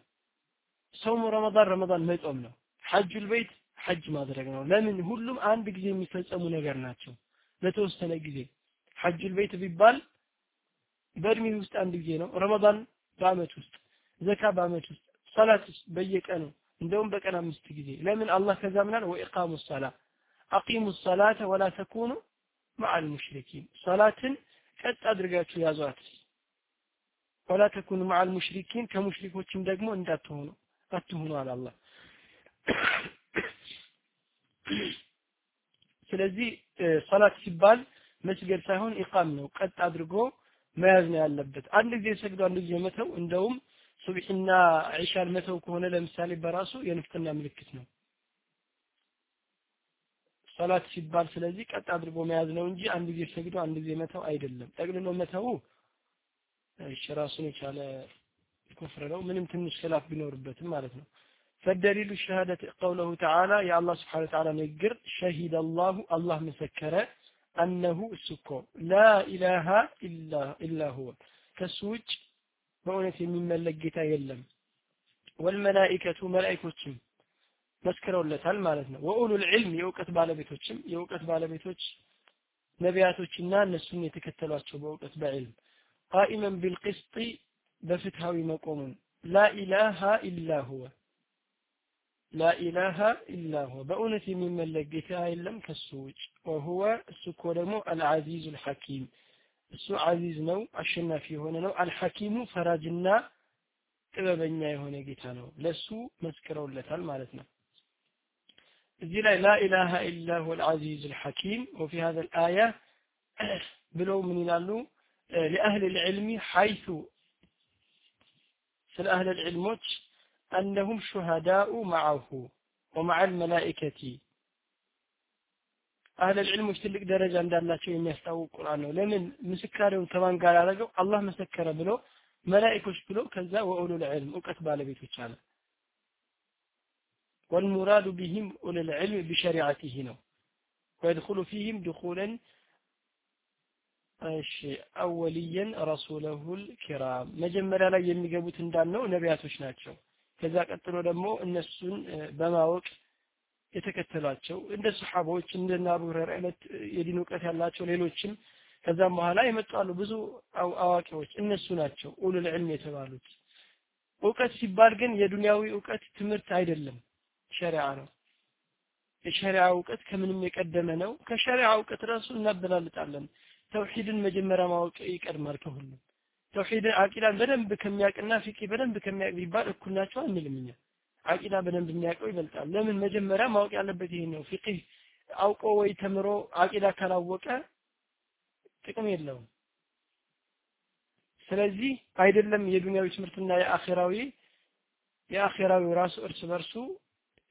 A: ሰውሙ ረመዳን ረመዳን መጾም ነው። ሐጁል ቤት ሐጅ ማድረግ ነው። ለምን? ሁሉም አንድ ጊዜ የሚፈጸሙ ነገር ናቸው። ለተወሰነ ጊዜ። ሐጁል ቤት ቢባል በእድሜ ውስጥ አንድ ጊዜ ነው። ረመዳን በአመት ውስጥ ዘካ በአመት ውስጥ ሰላት በየቀኑ እንደውም በቀን አምስት ጊዜ። ለምን? አላህ ከዛ ምናል ወኢቃሙ ሰላ አቂሙ ሰላተ ወላ ተኩኑ መዓል ሙሽሪኪን። ሰላትን ቀጥ አድርጋችሁ ያዟት። ወላ ተኩኑ መዓል ሙሽሪኪን ከሙሽሪኮችም ደግሞ እንዳትሆኑ አትሆኑ አላህ ስለዚህ ሰላት ሲባል መስገድ ሳይሆን ኢቃም ነው። ቀጥ አድርጎ መያዝ ነው ያለበት። አንድ ጊዜ ሰግዶ አንድ ጊዜ መተው እንደውም ሱብሒና ዒሻን መተው ከሆነ ለምሳሌ በራሱ የንፍቅና ምልክት ነው። ሰላት ሲባል ስለዚህ ቀጥ አድርጎ መያዝ ነው እንጂ አንድ ጊዜ ሰግዶ አንድ ጊዜ መተው አይደለም። ጠቅልሎ መተው እሺ ራሱን የቻለ ኩፍር ነው። ምንም ትንሽ ኺላፍ ቢኖርበትም ማለት ነው فالدليل الشهادة قوله تعالى يا الله سبحانه وتعالى نقر شهد الله الله مسكر أنه السكو لا إله إلا, إلا هو كسوج በእውነት የሚመለክ ጌታ የለም ወልመላኢከቱ መላኢኮችም መስክረውለታል ማለት ነው ወኡሉል ዒልም የእውቀት ባለቤቶችም የእውቀት ባለቤቶች ነቢያቶችና እነሱን የተከተሏቸው በእውቀት በዕልም ቃኢመን ቢልቅስጢ በፍትሃዊ መቆሙን ላኢላሃ ኢላ ሁወ لا إله إلا هو. بأنت من ملقك لم كالسوج. وهو سكرمو العزيز الحكيم. سو عزيز نو أشنا في هنا نو الحكيم فرادنا كذبنا هنا قتانو لسو مذكر ولتال مالتنا لا إله إلا هو العزيز الحكيم وفي هذا الآية بلو من يلالو لأهل العلم حيث سل أهل العلم أنهم شهداء معه ومع الملائكة አህለ ልዕልሞች ትልቅ ደረጃ እንዳላቸው የሚያስታውቅ ቁርአን ነው ለምን ምስካሬውን ከማን ጋር ያደረገው አላህ መሰከረ ብሎ መላኢኮች ብሎ ከዛ ወኡሉ ልዕልም እውቀት ባለቤቶች አለ والمراد بهم أولي العلم بشريعته ነው ويدخل فيهم دخولا እሺ አወልየን ረሱለሁል ኪራም መጀመሪያ ላይ የሚገቡት እንዳልነው ነቢያቶች ናቸው ከዛ ቀጥሎ ደግሞ እነሱን በማወቅ የተከተሏቸው እንደ ሰሓቦች እንደነ አቡ አይነት የዲን እውቀት ያላቸው ሌሎችም ከዛም በኋላ የመጣሉ ብዙ አዋቂዎች እነሱ ናቸው ኡሉል ዕልም የተባሉት። እውቀት ሲባል ግን የዱንያዊ እውቀት ትምህርት አይደለም ሸሪዓ ነው። የሸሪዓ እውቀት ከምንም የቀደመ ነው። ከሸሪዓ እውቀት ራሱ እናበላልጣለን። ተውሂድን መጀመሪያ ማወቅ ይቀድማል ከሁሉም ተውሂድን አቂዳን በደንብ ከሚያውቅና ፊቂ በደንብ ከሚያውቅ ቢባል እኩል ናቸው አንልም አቂዳ በደንብ የሚያውቀው ይበልጣል። ለምን? መጀመሪያ ማወቅ ያለበት ይሄ ነው። ፊቅህ አውቆ ወይ ተምሮ አቂዳ ካላወቀ ጥቅም የለውም። ስለዚህ አይደለም የዱንያዊ ትምህርትና የአኺራዊ የአኺራዊ ራሱ እርስ በርሱ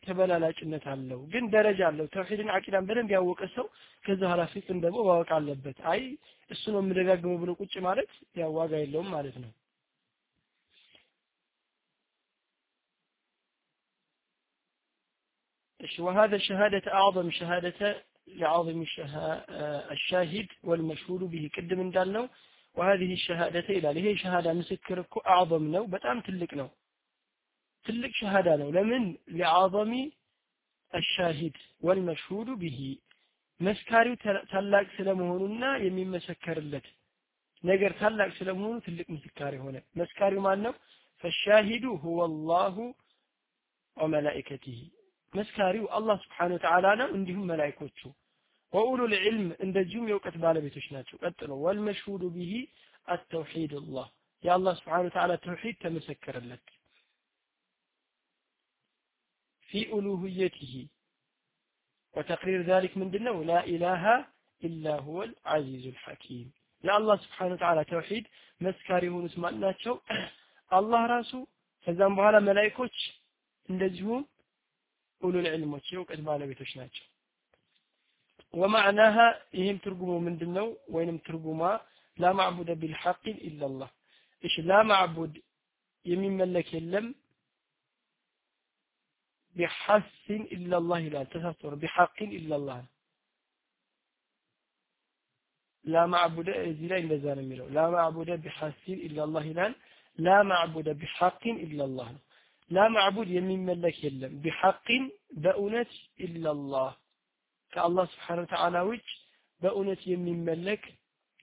A: ተበላላጭነት አለው፣ ግን ደረጃ አለው። ተውሂድን አቂዳን በደንብ ያወቀ ሰው ከዛ በኋላ ፊቅን ደግሞ ማወቅ አለበት። አይ እሱ ነው የምደጋግመው ብሎ ቁጭ ማለት ያው ዋጋ የለውም ማለት ነው። እሺ وهذا شهادة أعظم شهادة لعظم الشاهد والمشهود به ቅድም እንዳልነው وهذه الشهادة ይላል። ይሄ ሸሃዳ ምስክር እኮ አዕظም ነው፣ በጣም ትልቅ ነው تلك شهادة لمن لعظم الشاهد والمشهود به مسكاري تلاك سلمهن يمين مسكر اللت نقر تلاك سلمهن تلك مسكاري هنا مسكاري ما أنه فالشاهد هو الله وملائكته مسكاري الله سبحانه وتعالى عندهم ملائكته وأولو العلم عند الجوم يوقت بالبيتشناته قتلوا والمشهود به التوحيد الله يا الله سبحانه وتعالى التوحيد تمسكر اللت ፊ ኡሉህየቲህ وتقرير ذلك من دنو لا إله إلا هو العزيز الحكيم لا الله سبحانه وتعالى توحيد መስካሪ የሆኑት ማን ናቸው አላህ ራሱ ከዛም በኋላ መላይኮች እንደዚሁም ኡሉል ዕልሞች የእውቀት ባለቤቶች ናቸው ወማዕናሃ ይህም ትርጉሙ ምንድን ነው ወይንም ትርጉማ ላ ማዕቡደ ቢልሐቅን ኢላላህ እሺ ላ ማዕቡድ የሚመለክ የለም ቢሐስን ኢላላህ ይላል ተሳስቶ ነው ቢሐቅን ኢላላህ ላ ማዕቡደ እዚህ ላይ እንደዛ ነው የሚለው ላ ማዕቡደ ቢሐስን ኢላላህ ይላል ላ ማዕቡደ ቢሐቅን ኢላላህ ነው ላ ማዕቡድ የሚመለክ የለም ቢሐቅን በእውነት ኢላላህ ከአላህ ስብሓን ወተዓላ ውጭ በእውነት የሚመለክ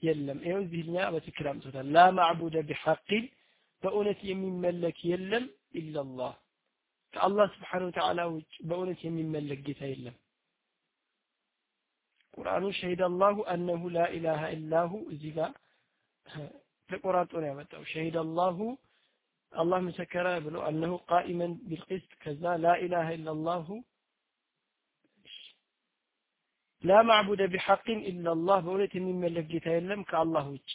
A: የለም ይኸው እዚህ እኛ በትክክል አምጥቶታል ላ ማዕቡደ ቢሐቅን በእውነት የሚመለክ የለም ኢላላህ ከአላህ ስብሓን ወተዓላ ውጭ በእውነት የሚመለክ ጌታ የለም ቁርአኑ ሸሂድ አላሁ አነሁ ላ ኢላሃ ኢላሁ እዚህ ጋር ተቆራርጦ ነው ያመጣው ሸሂድ አላሁ አላህ መሰከረ ብሎ አነሁ ቃኢመን ቢልቅስት ከዛ ላ ኢላሃ ኢላላሁ ላ ማዕቡደ ቢሐቅን ኢላላህ በእውነት የሚመለክ ጌታ የለም ከአላህ ውጭ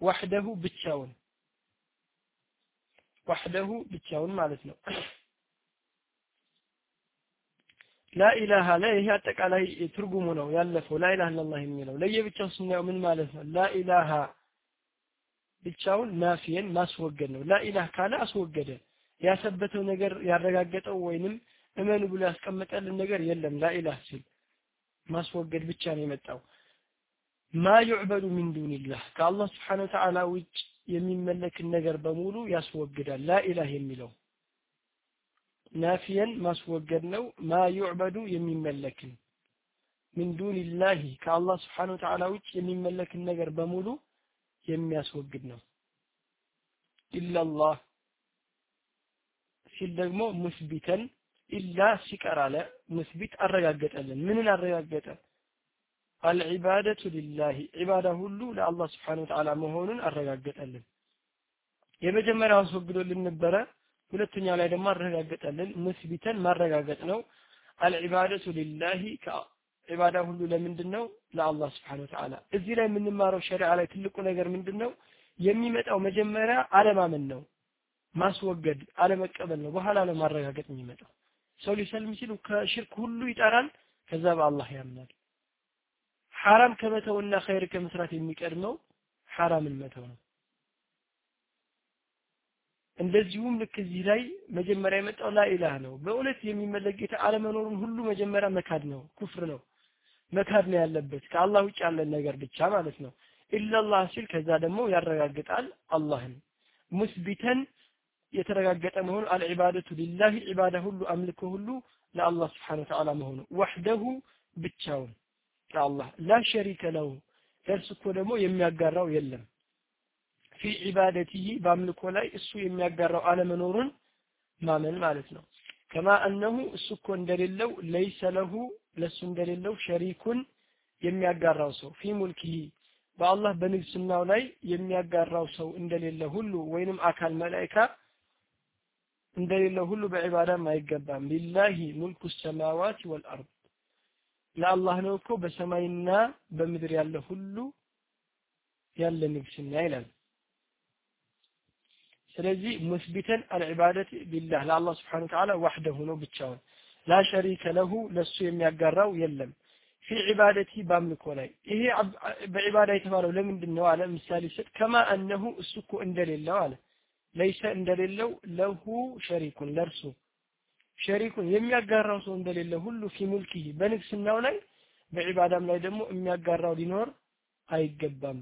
A: ዋሕደሁ ብቻውን ዋሕደሁ ብቻውን ማለት ነው ላኢላሃ ላይ ይሄ አጠቃላይ ትርጉሙ ነው ያለፈው ላኢላሃ ኢላላህ የሚለው ለየብቻው ስናየው ምን ማለት ነው? ላኢላሃ ብቻውን ናፊየን ማስወገድ ነው። ላኢላህ ካለ አስወገደ። ያሰበተው ነገር ያረጋገጠው ወይንም እመኑ ብሎ ያስቀመጠልን ነገር የለም። ላኢላህ ሲል ማስወገድ ብቻ ነው የመጣው። ማ ዩዕበዱ ሚን ዱንላህ ከአላህ ስብሓን ወተዓላ ውጭ የሚመለክን ነገር በሙሉ ያስወግዳል። ላኢላህ የሚለው ናፊየን ማስወገድ ነው። ማ ዩዕበዱ የሚመለክን ሚን ዱንላሂ ከአላህ ስብሓን ወተዓላ ውጭ የሚመለክን ነገር በሙሉ የሚያስወግድ ነው። ኢላላህ ሲል ደግሞ ሙስቢተን ኢላ ሲቀር አለ ሙስቢት አረጋገጠልን። ምንን አረጋገጠ? አልዒባደቱ ሊላሂ ዒባዳ ሁሉ ለአላህ ስብሓን ወተዓላ መሆኑን አረጋገጠልን። የመጀመሪያው አስወግዶልን ነበረ ሁለተኛው ላይ ደግሞ አረጋገጠልን። ሙስቢተን ማረጋገጥ ነው። አልዒባደቱ ሊላሂ ዒባዳ ሁሉ ለምንድን ነው ለአላህ ስብሓን ወተዓላ። እዚህ ላይ የምንማረው ሸሪዓ ላይ ትልቁ ነገር ምንድን ነው የሚመጣው መጀመሪያ አለማመን ነው። ማስወገድ አለመቀበል ነው። በኋላ ለማረጋገጥ የሚመጣው። ሰው ሊሰልም ሲሉ ከሽርክ ሁሉ ይጠራል ከዛ በአላህ ያምናል። ሐራም ከመተውና ኸይር ከመስራት የሚቀድመው ሐራምን መተው ነው እንደዚሁም ልክ እዚህ ላይ መጀመሪያ የመጣው ላኢላህ ነው። በእውነት የሚመለክ ጌታ አለመኖሩን ሁሉ መጀመሪያ መካድ ነው ኩፍር ነው። መካድ ነው ያለበት ከአላህ ውጭ ያለን ነገር ብቻ ማለት ነው። ኢላላህ ሲል ከዛ ደግሞ ያረጋግጣል አላህን። ሙስቢተን የተረጋገጠ መሆኑ አልዒባደቱ ሊላሂ ዒባዳ ሁሉ አምልኮ ሁሉ ለአላህ ስብሓን ወተዓላ መሆኑ። ወሕደሁ ብቻውን ለአላህ ላ ሸሪከ ለሁ። ለእርሱ እኮ ደግሞ የሚያጋራው የለም ፊ ዒባደቲህ በአምልኮ ላይ እሱ የሚያጋራው አለመኖሩን ማመን ማለት ነው። ከማ አነሁ እሱ እኮ እንደሌለው ለይሰ ለሁ ለእሱ እንደሌለው ሸሪኩን የሚያጋራው ሰው ፊ ሙልኪሂ በአላህ በንግስናው ላይ የሚያጋራው ሰው እንደሌለ ሁሉ ወይንም አካል መላይካ እንደሌለው ሁሉ በዒባዳም አይገባም። ሊላሂ ሙልኩ ሰማዋት ወልአርድ ለአላህ ነው እኮ በሰማይና በምድር ያለ ሁሉ ያለ ንግስና ይላል ስለዚህ ሙስቢተን አልዒባደት ሊላህ ለአላህ ስብሓን ወተዓላ ዋሕደሁ ነው ብቻውን። ላ ሸሪከ ለሁ ለእሱ የሚያጋራው የለም። ፊ ዒባደቲ በአምልኮ ላይ። ይሄ በዒባዳ የተባለው ለምንድን ነው አለ? ምሳሌ ሰጥ ከማ አነሁ እሱ እኮ እንደሌለው አለ። ለይሰ እንደሌለው ለሁ ሸሪኩን ለእርሱ ሸሪኩን። የሚያጋራው ሰው እንደሌለ ሁሉ ፊ ሙልኪሂ በንግስናው ላይ በዒባዳም ላይ ደግሞ የሚያጋራው ሊኖር አይገባም።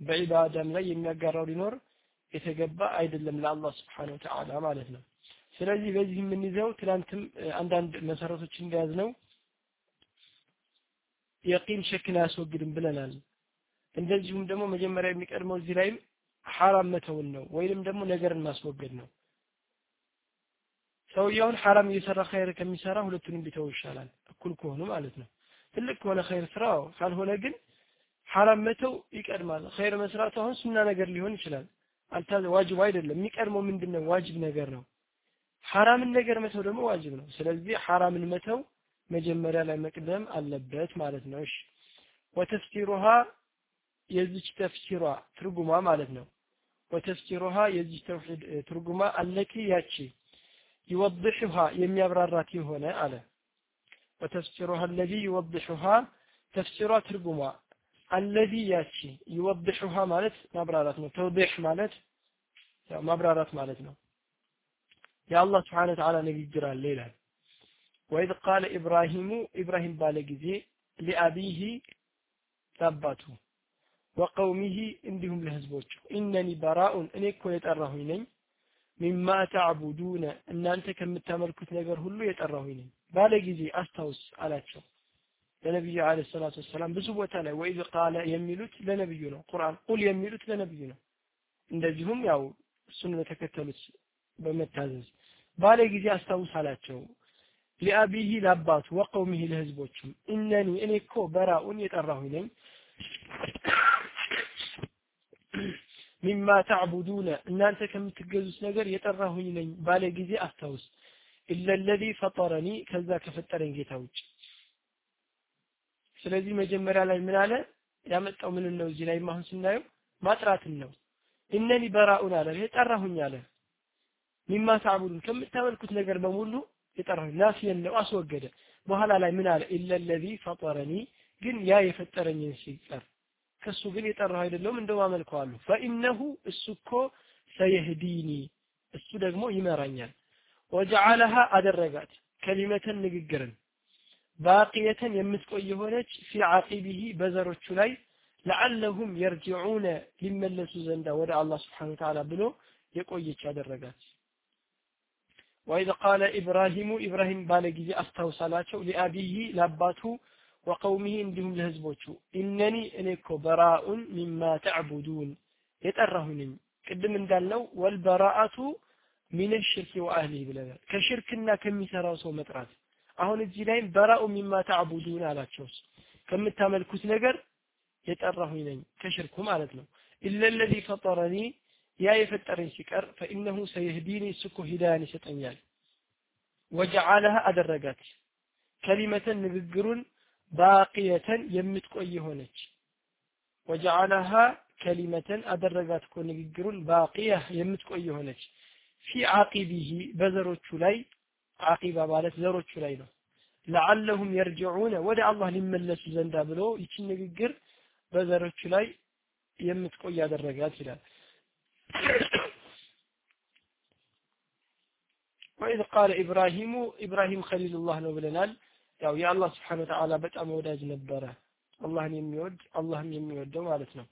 A: በዒባዳም ላይ የሚያጋራው ሊኖር የተገባ አይደለም ለአላህ ስብሓን ወተዓላ ማለት ነው ስለዚህ በዚህ የምንይዘው ትናንትም አንዳንድ መሰረቶች እንደያዝ ነው የቂን ሸክን አያስወግድም ብለናል። እንደዚሁም ደግሞ መጀመሪያ የሚቀድመው እዚህ ላይም ሐራም መተውን ነው ወይንም ደግሞ ነገርን ማስወገድ ነው። ሰውየውን ሐራም እየሰራ ኸይር ከሚሰራ ሁለቱንም ቢተው ይሻላል፣ እኩል ከሆኑ ማለት ነው። ትልቅ ከሆነ ኸይር ስራው፣ ካልሆነ ግን ሐራም መተው ይቀድማል። ኸይር መስራት አሁን ሱና ነገር ሊሆን ይችላል። አልታዘ ዋጅብ አይደለም። የሚቀድመው ምንድነው? ዋጅብ ነገር ነው። ሐራምን ነገር መተው ደግሞ ዋጅብ ነው። ስለዚህ ሐራምን መተው መጀመሪያ ላይ መቅደም አለበት ማለት ነው። እሺ ወተፍሲሩሃ የዚች ተፍሲሯ ትርጉሟ ማለት ነው። ወተፍሲሩሃ የዚች ተውሂድ ትርጉሟ አለቲ ያቺ ይወድሑሃ የሚያብራራት የሆነ አለ ወተፍሲሩሃ አለዚ ይወድሑሃ ተፍሲሯ ትርጉሟ አለዚ ያቺ ይወድሑሃ ማለት ማብራራት ነው። ተውዲሕ ማለት ያው ማብራራት ማለት ነው። የአላህ ስብሓነ ወተዓላ ንግግር አለ ይላል። ወኢዝ ቃለ ኢብራሂሙ ኢብራሂም ባለ ጊዜ ሊአቢሂ ለአባቱ ወቀውሚሂ እንዲሁም ለህዝቦቹ ኢነኒ በራኡን እኔ እኮ የጠራሁኝ ነኝ ሚማ ተዕቡዱነ እናንተ ከምታመልኩት ነገር ሁሉ የጠራሁኝ ነኝ ባለ ጊዜ አስታውስ አላቸው ለነቢዩ አለ ሰላቱ ወሰላም ብዙ ቦታ ላይ ወኢዝ ቃለ የሚሉት ለነቢዩ ነው። ቁርአን ቁል የሚሉት ለነቢዩ ነው። እንደዚሁም ያው እሱን ለተከተሉት በመታዘዝ ባለ ጊዜ አስታውስ አላቸው ሊአቢሂ ለአባቱ ወቀውሚሂ ለህዝቦቹም እነኒ እኔ እኮ በራኡን የጠራሁኝ ነኝ። ሚማ ተዕቡዱነ እናንተ ከምትገዙት ነገር የጠራሁኝ ነኝ ባለ ጊዜ አስታውስ። ኢለለዚ ፈጠረኒ ከዛ ከፈጠረኝ ጌታ ውጭ ስለዚህ መጀመሪያ ላይ ምን አለ? ያመጣው ምን ነው? እዚህ ላይ አሁን ስናየው ማጥራትን ነው። እነኒ በራኡን አለ። የጠራሁኝ አለ። ሚማ ተዕቡዱን ከምታመልኩት ነገር በሙሉ የጠራሁኝ ናፊየን ነው። አስወገደ። በኋላ ላይ ምን አለ? ኢለለዚ ፈጠረኒ። ግን ያ የፈጠረኝን ሲቀር ከሱ ግን የጠራሁ አይደለሁም እንደውም አመልከዋለሁ። ፈኢነሁ እሱ سيهدين እሱ ደግሞ ይመራኛል። وجعلها አደረጋት። كلمة ንግግርን باقية የምትቆይ የሆነች في عقبه በዘሮቹ ላይ لعلهم يرجعون ሊመለሱ ዘንዳ ወደ አላህ سبحانه وتعالى ብሎ የቆየች አደረጋት وإذ قال إبراهيم ኢብራሂም ባለ ጊዜ አስታውሳላቸው لأبيه ለአባቱ وقومه እንዲሁም ለህዝቦቹ إنني እኔ እኮ براء مما تعبدون የጠራሁኝ ነኝ ቅድም እንዳልነው ወልበራአቱ ሚን ሽርክ ወአህሊህ ብለናል። ከሽርክና ከሚሰራው ሰው መጥራት አሁን እዚህ ላይም በራኡ ሚማ ተዕቡዱን አላቸው። ከምታመልኩት ነገር የጠራሁኝ ነኝ ከሽርኩ ማለት ነው። ኢለለዚ ፈጠረኒ ያ የፈጠረኝ ሲቀር ፈኢነሁ ሰየህዲኒ እሱ እኮ ሂዳያን ይሰጠኛል። ወጀዓለሃ አደረጋት። ከሊመተን ንግግሩን ባቂየተን የምትቆይ ሆነች። ወጀዓለሃ ከሊመተን አደረጋት እኮ ንግግሩን ባቂያ የምትቆይ ሆነች። ፊ ዓቂቢሂ በዘሮቹ ላይ ዓቂባ ማለት ዘሮቹ ላይ ነው። ለዓለሁም የርጅዑነ ወደ አላህ ሊመለሱ ዘንዳ ብሎ ይችን ንግግር በዘሮቹ ላይ የምትቆይ ያደረጋት ይላል። ወኢዝ ቃለ ኢብራሂሙ ኢብራሂም ከሊሉላህ ነው ብለናል። ያው የአላህ ስብሓን ወተዓላ በጣም ወዳጅ ነበረ። አላህን የሚወድ አላህም የሚወደው ማለት ነው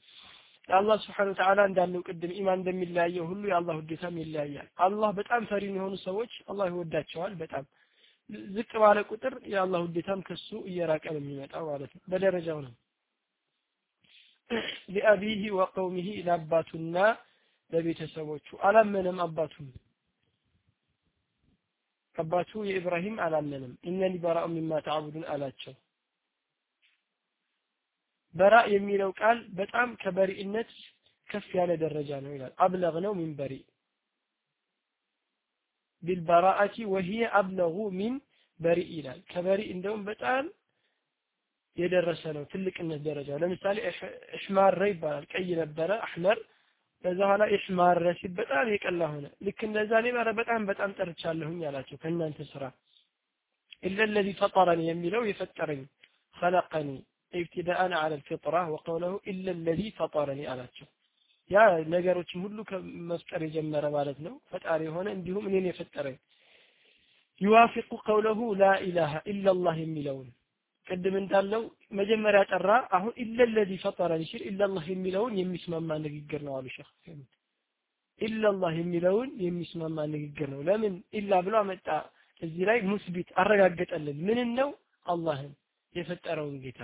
A: የአላህ ስብሓን ወተዓላ እንዳለው ቅድም ኢማን እንደሚለያየው ሁሉ የአላህ ውዴታም ይለያያል። አላህ በጣም ፈሪን የሆኑ ሰዎች አላህ ይወዳቸዋል በጣም። ዝቅ ባለ ቁጥር የአላህ ውዴታም ከሱ እየራቀ ነው የሚመጣው ማለት ነው። በደረጃው ነው። ሊአቢሂ ወቀውሚሂ ለአባቱና ለቤተሰቦቹ አላመነም አባቱም አባቱ የኢብራሂም አላመነም። ኢነኒ በራኡ ሚማ ተዕቡዱን አላቸው በራ የሚለው ቃል በጣም ከበሪእነት ከፍ ያለ ደረጃ ነው ይላል። አብለግ ነው ሚን በሪ። ቢልበራአቲ ወሂየ አብለጉ ሚን በሪ ይላል። ከበሪ እንደውም በጣም የደረሰ ነው ትልቅነት ደረጃ ለምሳሌ እሽማረ ይባላል። ቀይ ነበረ አሕመር ከዛ በኋላ ኢሕማረ ሲል በጣም የቀላ ሆነ። ልክ እንደዛ እኔ ኧረ በጣም በጣም ጠርቻለሁኝ አላቸው ከእናንተ ስራ። ኢለ ለዚ ፈጠረኒ የሚለው የፈጠረኝ ኸለቀኒ ኢብትዳአን አለ ልፊጥራ ወቀውለሁ ኢለ ለዚ ፈጠረኒ አላቸው ያ ነገሮችን ሁሉ ከመፍጠር የጀመረ ማለት ነው። ፈጣሪ የሆነ እንዲሁም እኔን የፈጠረኝ ዩዋፊቁ ቀውለሁ ላኢላሃ ኢላላህ የሚለውን ቅድም እንዳለው መጀመሪያ ጠራ። አሁን ኢለለዚ ፈጠረኒ ሲል ኢላላህ የሚለውን የሚስማማ ንግግር ነው አሉ ሸህ ኢላላህ የሚለውን የሚስማማ ንግግር ነው። ለምን? ኢላ ብሎ አመጣ። እዚህ ላይ ሙስቢት አረጋገጠልን። ምንን ነው? አላህን የፈጠረውን ጌታ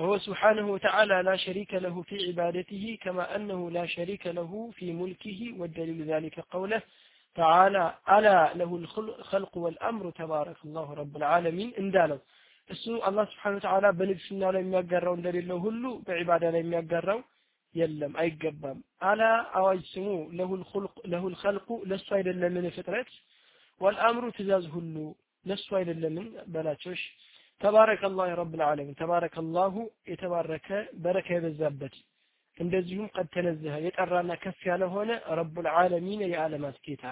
A: وهو سبحانه وتعالى لا شريك له في عبادته كما أنه لا شريك له في ملكه والدليل ذلك قوله تعالى ألا له الخلق والأمر تبارك الله رب العالمين እንዳለው እሱ አላህ ስብሓን ወተዓላ በንግስና ላይ የሚያጋራው እንደሌለው ሁሉ በዒባዳ ላይ የሚያጋራው የለም አይገባም አላ አዋጅ ስሙ ለሁል ኸልቁ ለእሱ አይደለምን ፍጥረት ወልአምሩ ትእዛዝ ሁሉ ለእሱ አይደለምን በላቸውሽ ተባረከ አላህ ረብ ልዓለሚን ተባረከ አላሁ የተባረከ በረካ የበዛበት እንደዚሁም ቀድ ተነዘኸ የጠራና ከፍ ያለ ሆነ ረቡ ልዓለሚን የዓለማት ጌታ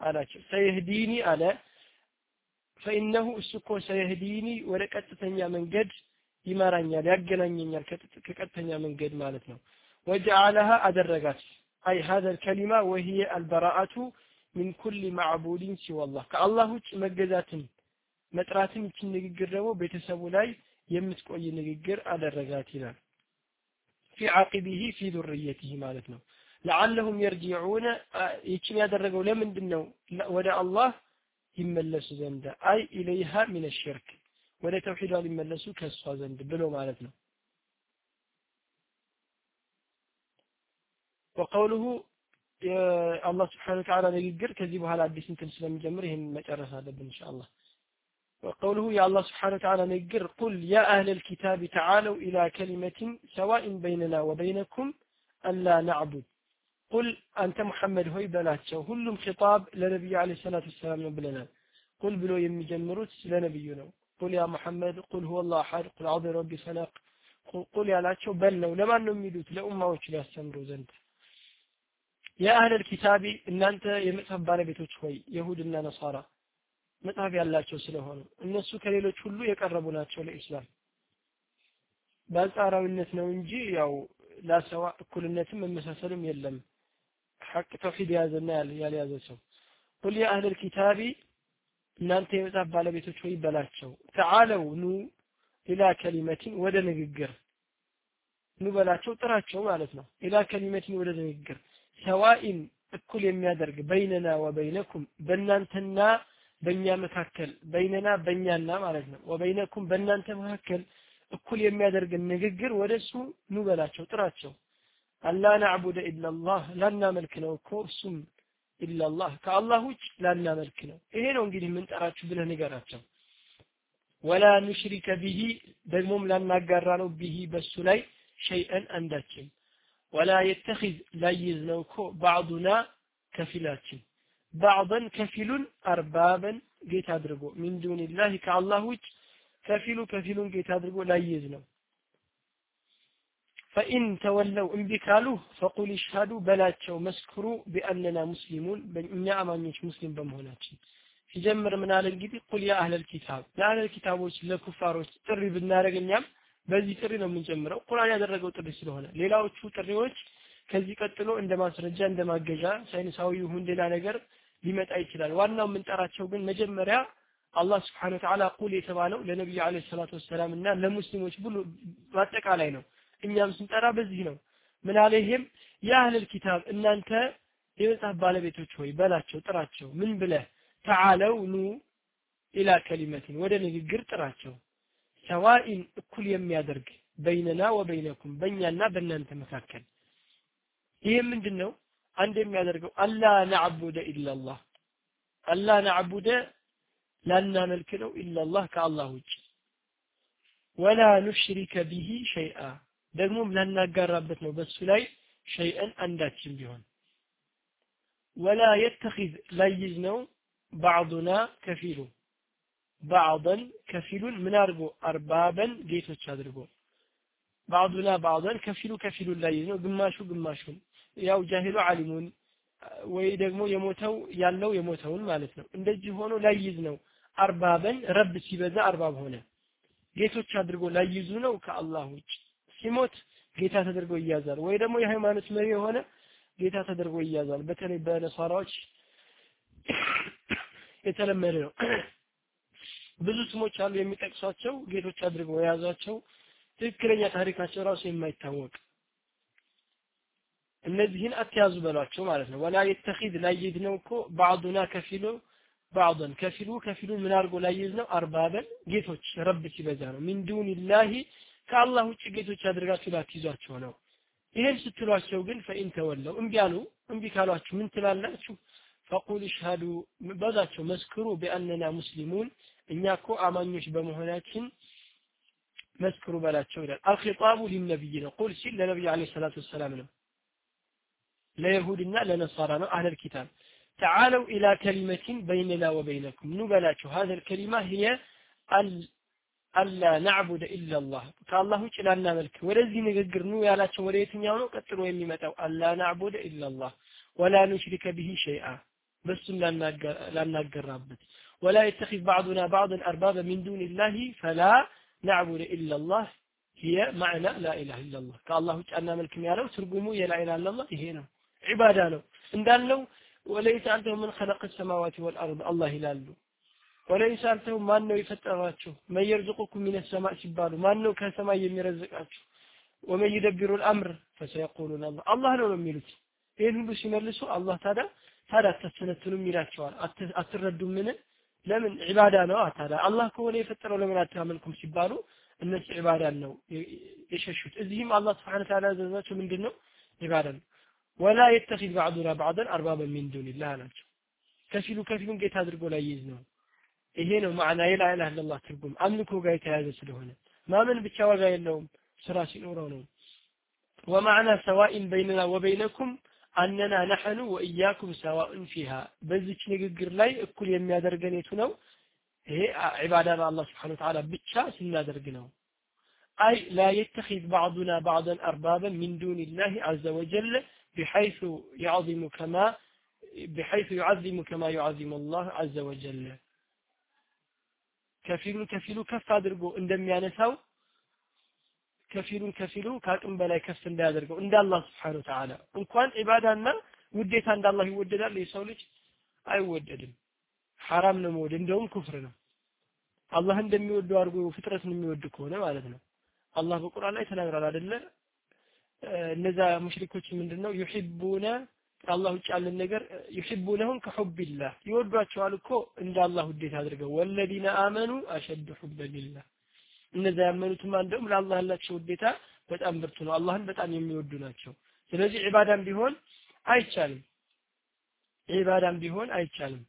A: አላቸው። ሰየህዲኒ አለ። ፈኢነሁ እሱ እኮ ሰየህዲኒ ወደ ቀጥተኛ መንገድ ይመራኛል ያገናኘኛል ከቀጥተኛ መንገድ ማለት ነው። ወጀዓለሃ አደረጋት። أي هذه الكلمة وهي البراءة من كل معبود سوى الله ከአላህ ውጭ መገዛትን መጥራትን ይችን ንግግር ደግሞ ቤተሰቡ ላይ የምትቆይ ንግግር አደረጋት ይላል። في عقبه في ذريته ማለት ነው። لعلهم يرجعون ይችን ያደረገው ለምንድን ነው ወደ አላህ ይመለሱ ዘንድ። أي إليها من الشرك ወደ ተውሂዷ ሊመለሱ ከእሷ ዘንድ ብሎ ማለት ነው። ወቀውሉሁ የአላህ ስብሓን ወተዓላ ንግግር ከዚህ በኋላ አዲስ እንትን ስለሚጀምር ይህን መጨረስ አለብን ኢንሻአላህ وقوله يا الله سبحانه وتعالى نقر قل يا أهل الكتاب تعالوا إلى كلمة سواء بيننا وبينكم ألا نعبد. قل أنت محمد هوي بلاتشو. كلهم خطاب لنبي عليه الصلاة والسلام بلنا قل بلو يمي جمروت لنبينا قل يا محمد قل هو الله أحد قل عظم ربي فلق قل يا لاتشو بلنا لما نميدوت لأمة وش ليستمروا زنت يا أهل الكتاب إن أنت يمتهب بالبيتوش هوي يهود نصارى መጽሐፍ ያላቸው ስለሆኑ እነሱ ከሌሎች ሁሉ የቀረቡ ናቸው ለኢስላም። በአንጻራዊነት ነው እንጂ ያው ላሰዋ እኩልነትም መመሳሰልም የለም። ሐቅ ተውሂድ የያዘና ያልያዘ ሰው። ቁል ያ አህለል ኪታቢ እናንተ የመጽሐፍ ባለቤቶች ሆይ በላቸው። ተዓለው ኑ ኢላ ከሊመቲን ወደ ንግግር። ኑ በላቸው ጥራቸው ማለት ነው። ኢላ ከሊመቲን ወደ ንግግር። ሰዋኢን እኩል የሚያደርግ በይነና ወበይነኩም በእናንተና በእኛ መካከል በይነና በእኛና ማለት ነው። ወበይነኩም በእናንተ መካከል እኩል የሚያደርግን ንግግር ወደ እሱ ኑ በላቸው ጥራቸው። አላ ናዕቡደ ኢላላህ ላናመልክ ነው እኮ እሱም ኢላላህ ከአላህ ውጭ ላናመልክ ነው። ይሄ ነው እንግዲህ የምንጠራችሁ ብለህ ንገራቸው። ولا نشرك به ደግሞም ላናጋራ ነው به በሱ ላይ شيئا አንዳችን ولا يتخذ ላይዝ ነው እኮ بعضنا ከፊላችን بعضا ከፊሉን أربابا ጌታ አድርጎ من دون الله ከአላህ ውጭ ከፊሉ ከፊሉን ጌታ አድርጎ ላይዝ ነው فإن تولوا እምቢ ካሉ فقولوا اشهدوا በላቸው መስክሩ بأنا مسلمون እኛ አማኞች ሙስሊም በመሆናችን ሲጀምር ምን አለ እንግዲህ ቁል ያ አህለል ኪታብ ለአህለል ኪታቦች ለኩፋሮች ጥሪ ብናደርግ በዚህ ጥሪ ነው የምንጀምረው ቁርአን ያደረገው ጥሪ ስለሆነ ሌላዎቹ ጥሪዎች ከዚህ ቀጥሎ እንደ ማስረጃ እንደ ማገዣ ሳይንሳዊ ይሁን ሌላ ነገር ሊመጣ ይችላል። ዋናው የምንጠራቸው ግን መጀመሪያ አላህ ስብሓን ወተዓላ ቁል የተባለው ለነቢዩ አለ ሰላቱ ወሰላም እና ለሙስሊሞች ብሎ በአጠቃላይ ነው። እኛም ስንጠራ በዚህ ነው። ምን አለ ይሄም? የአህለል ኪታብ እናንተ የመጽሐፍ ባለቤቶች ሆይ በላቸው ጥራቸው ምን ብለህ ተዓለው ኑ ኢላ ከሊመቲን ወደ ንግግር ጥራቸው። ሰዋኢን እኩል የሚያደርግ በይነና ወበይነኩም በእኛና በእናንተ መካከል. ይሄ ምንድን ነው አንድ የሚያደርገው አላ ናዕቡደ ኢላላህ አላ ናዕቡደ ላናመልክ ነው ኢላላህ ከአላህ ውጭ ወላ ኑሽሪከ ቢሂ ሸይአ። ደግሞም ላናጋራበት ነው በሱ ላይ شيئا አንዳችን ቢሆን። ولا يتخذ ላይዝ ነው بعضنا ከፊሉ። بعضا ከፊሉን ምን አድርጎ? أربابا ጌቶች አድርጎ። بعضنا بعضا ከፊሉ ከፊሉን ላይዝ ነው። ግማሹ ግማሹን ያው ጃሂሉ ዓሊሙን ወይ ደግሞ የሞተው ያለው የሞተውን ማለት ነው። እንደዚህ ሆኖ ላይዝ ነው። أربابا رب ሲበዛ أرباب ሆነ። ጌቶች አድርጎ ላይዙ ነው። ከአላህ ውጭ ሲሞት ጌታ ተደርጎ ይያዛል። ወይ ደግሞ የሃይማኖት መሪ የሆነ ጌታ ተደርጎ ይያዛል። በተለይ በነሷራዎች የተለመደ ነው። ብዙ ስሞች አሉ የሚጠቅሷቸው ጌቶች አድርገው የያዟቸው። ትክክለኛ ታሪካቸው ራሱ የማይታወቅ እነዚህን አትያዙ በሏቸው ማለት ነው። ولا يتخذ ላይዝ ነው እኮ بعضنا ከፊሉ بعضنا ከፊሉ ከፊሉ ምን አድርጎ ላይዝ ነው أربابا ጌቶች رب ሲበዛ ነው። من دون الله ከአላህ ውጭ ጌቶች አድርጋችሁ ላትይዟቸው ነው። ይሄን ስትሏቸው ግን فإن تولوا እምቢ አሉ። እምቢ ካሏችሁ ምን ትላላችሁ? فقولوا اشهدوا በላቸው መስክሩ بأنا مسلمون እኛ አማኞች በመሆናችን መስክሩ በላቸው ይላል። الخطاب للنبي ነው። قل ሲል ለነቢዩ عليه الصلاة والسلام ነው። لا يهودنا لا نصارانا أهل الكتاب تعالوا إلى كلمة بيننا وبينكم نبلاك هذه الكلمة هي ألا نعبد إلا الله كالله كلا نملك ولذي نقدر نو على لاتش يوم يونو وين يمي ألا نعبد إلا الله ولا نشرك به شيئا بس لا نقدر ربت ولا يتخذ بعضنا بعضا أربابا من دون الله فلا نعبد إلا الله هي معنى لا إله إلا الله قال الله كلا نملك يا لو ترقموا يا لا إله إلا الله هنا ዒባዳ ነው። እንዳልነው ወለይሰ አንተሁ ምን ኸለቀ ሰማዋቲ ወልአርድ አላህ ይላሉ። ወለይሰ አንተሁ ማን ነው የፈጠራችሁ? መን የርዝቁኩም ሚነ ሰማዕ ሲባሉ ማን ነው ከሰማይ የሚረዝቃችሁ? ወመን ይደቢሩ ልአምር ፈሰየቁሉን አላህ አላህ ነው ነው የሚሉት። ይህን ሁሉ ሲመልሱ አላህ ታዲያ ታዲያ አታስተነትኑም ይላቸዋል። አትረዱም ምን ለምን? ዒባዳ ነው። ታዲያ አላህ ከሆነ የፈጠረው ለምን አታመልኩም ሲባሉ እነሱ ዒባዳን ነው የሸሹት። እዚህም አላህ ስብሓን ታላ ያዘዛቸው ምንድን ነው ዒባዳ ነው ወላ የተኺዝ ባዕዱና ባዕደን አርባበ ሚን ዱንላህ አላቸው ከፊሉ ከፊሉን ጌታ አድርጎ ላይ ይዝ ነው። ይሄ ነው ማዕና። የላ ኢላሃ ኢላላህ ትርጉም። አምልኮ ጋር የተያያዘ ስለሆነ ማመን ብቻ ዋጋ የለውም። ስራ ሲኖረው ነው። ወማዕና ሰዋኢን በይነና ወበይነኩም አነና ነሐኑ ወኢያኩም ሰዋኡን ፊሃ። በዚች ንግግር ላይ እኩል የሚያደርገን የቱ ነው? ይሄ ዒባዳን አላህ ስብሓን ወተዓላ ብቻ ስናደርግ ነው። አይ ላ የተኺዝ ባዕዱና ባዕደን አርባበን ሚን ዱንላህ بحيث يعظم كما بحيث يعظم كما يعظم الله عز وجل ከፊሉን ከፊሉ ከፍ አድርጎ እንደሚያነሳው ከፊሉን ከፊሉ ከአቅም በላይ ከፍ እንዳያደርገው እንደ አላህ ስብሓነሁ ወተዓላ እንኳን ዒባዳና ውዴታ እንደ አላህ ይወደዳል የሰው ልጅ አይወደድም ሐራም ነው መውደድ እንደውም ኩፍር ነው አላህ እንደሚወደው አድርጎ ፍጥረትን የሚወድ ከሆነ ማለት ነው አላህ በቁርአን ላይ ተናግሯል አይደለ እነዛ ሙሽሪኮች ምንድነው? ዩሂቡነ ከአላህ ውጭ ያለን ነገር ዩሂቡነሁም ከሑቢላህ። ይወዷቸዋል እኮ እንደ አላህ ውዴታ አድርገው። ወለዲነ አመኑ አሸዱ ሑበን ሊላህ። እነዛ ያመኑትማ እንደውም ለአላህ ያላቸው ውዴታ በጣም ብርቱ ነው። አላህን በጣም የሚወዱ ናቸው። ስለዚህ ዒባዳም ቢሆን አይቻልም። ዒባዳም ቢሆን አይቻልም።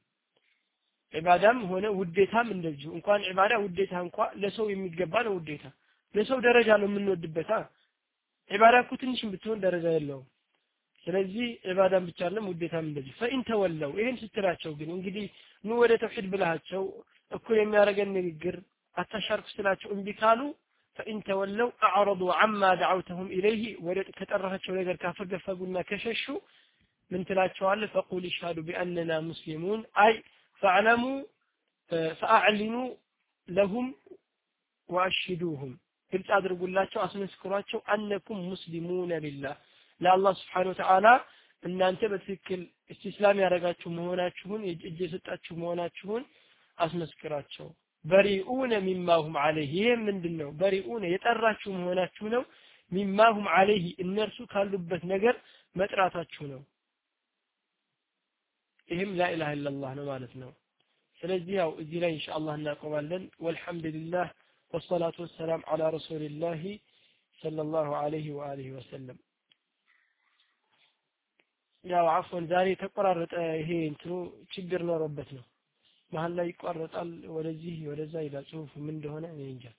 A: ዒባዳም ሆነ ውዴታም እንደዚሁ። እንኳን ዒባዳ ውዴታ እንኳ ለሰው የሚገባ ነው ውዴታ። ለሰው ደረጃ ነው የምንወድበታ ዒባዳ እኮ ትንሽም ብትሆን ደረጃ የለውም። ስለዚህ ዒባዳን ብቻ አይደለም ውዴታም እንደዚህ። ፈኢን ተወለው ይሄን ስትላቸው ግን እንግዲህ ኑ ወደ ተውሂድ ብላቸው እኩል የሚያደርገን ንግግር አታሻርኩ ስላቸው እምቢ ካሉ ፈኢን ተወለው አዕረዱ አማ ደዓውተሁም ኢለይህ ወደ ከጠራቸው ነገር ካፈገፈጉና ከሸሹ ምን ትላቸዋለ ፈቁል ይሽሃዱ ቢአንና ሙስሊሙን አይ ፈዕለሙ ፈአዕሊኑ ለሁም ወአሽዱሁም ግልጽ አድርጉላቸው አስመስክሯቸው። አነኩም ሙስሊሙነ ሊላህ ለአላህ ስብሓን ወተዓላ እናንተ በትክክል እስቲስላም ያደረጋችሁ መሆናችሁን እጅ የሰጣችሁ መሆናችሁን አስመስክራቸው በሪኡነ ሚማሁም አለይህ ይህ ምንድን ነው በሪኡነ የጠራችሁ መሆናችሁ ነው። ሚማሁም አለይህ እነርሱ ካሉበት ነገር መጥራታችሁ ነው። ይህም ላኢላሃ ኢላላህ ነው ማለት ነው። ስለዚህ ያው እዚህ ላይ ኢንሻአላህ እናቆማለን። ወልሐምዱሊላህ والصلاة والسلام على رسول الله صلى الله عليه وآله وسلم ያው አፎን ዛሬ ተቆራረጠ ይሄ እንትኑ ችግር ኖሮበት ነው መሀል ላይ ይቋረጣል ወደዚህ ወደዛ ይላል ጽሁፉ ምን እንደሆነ እኔ እንጃ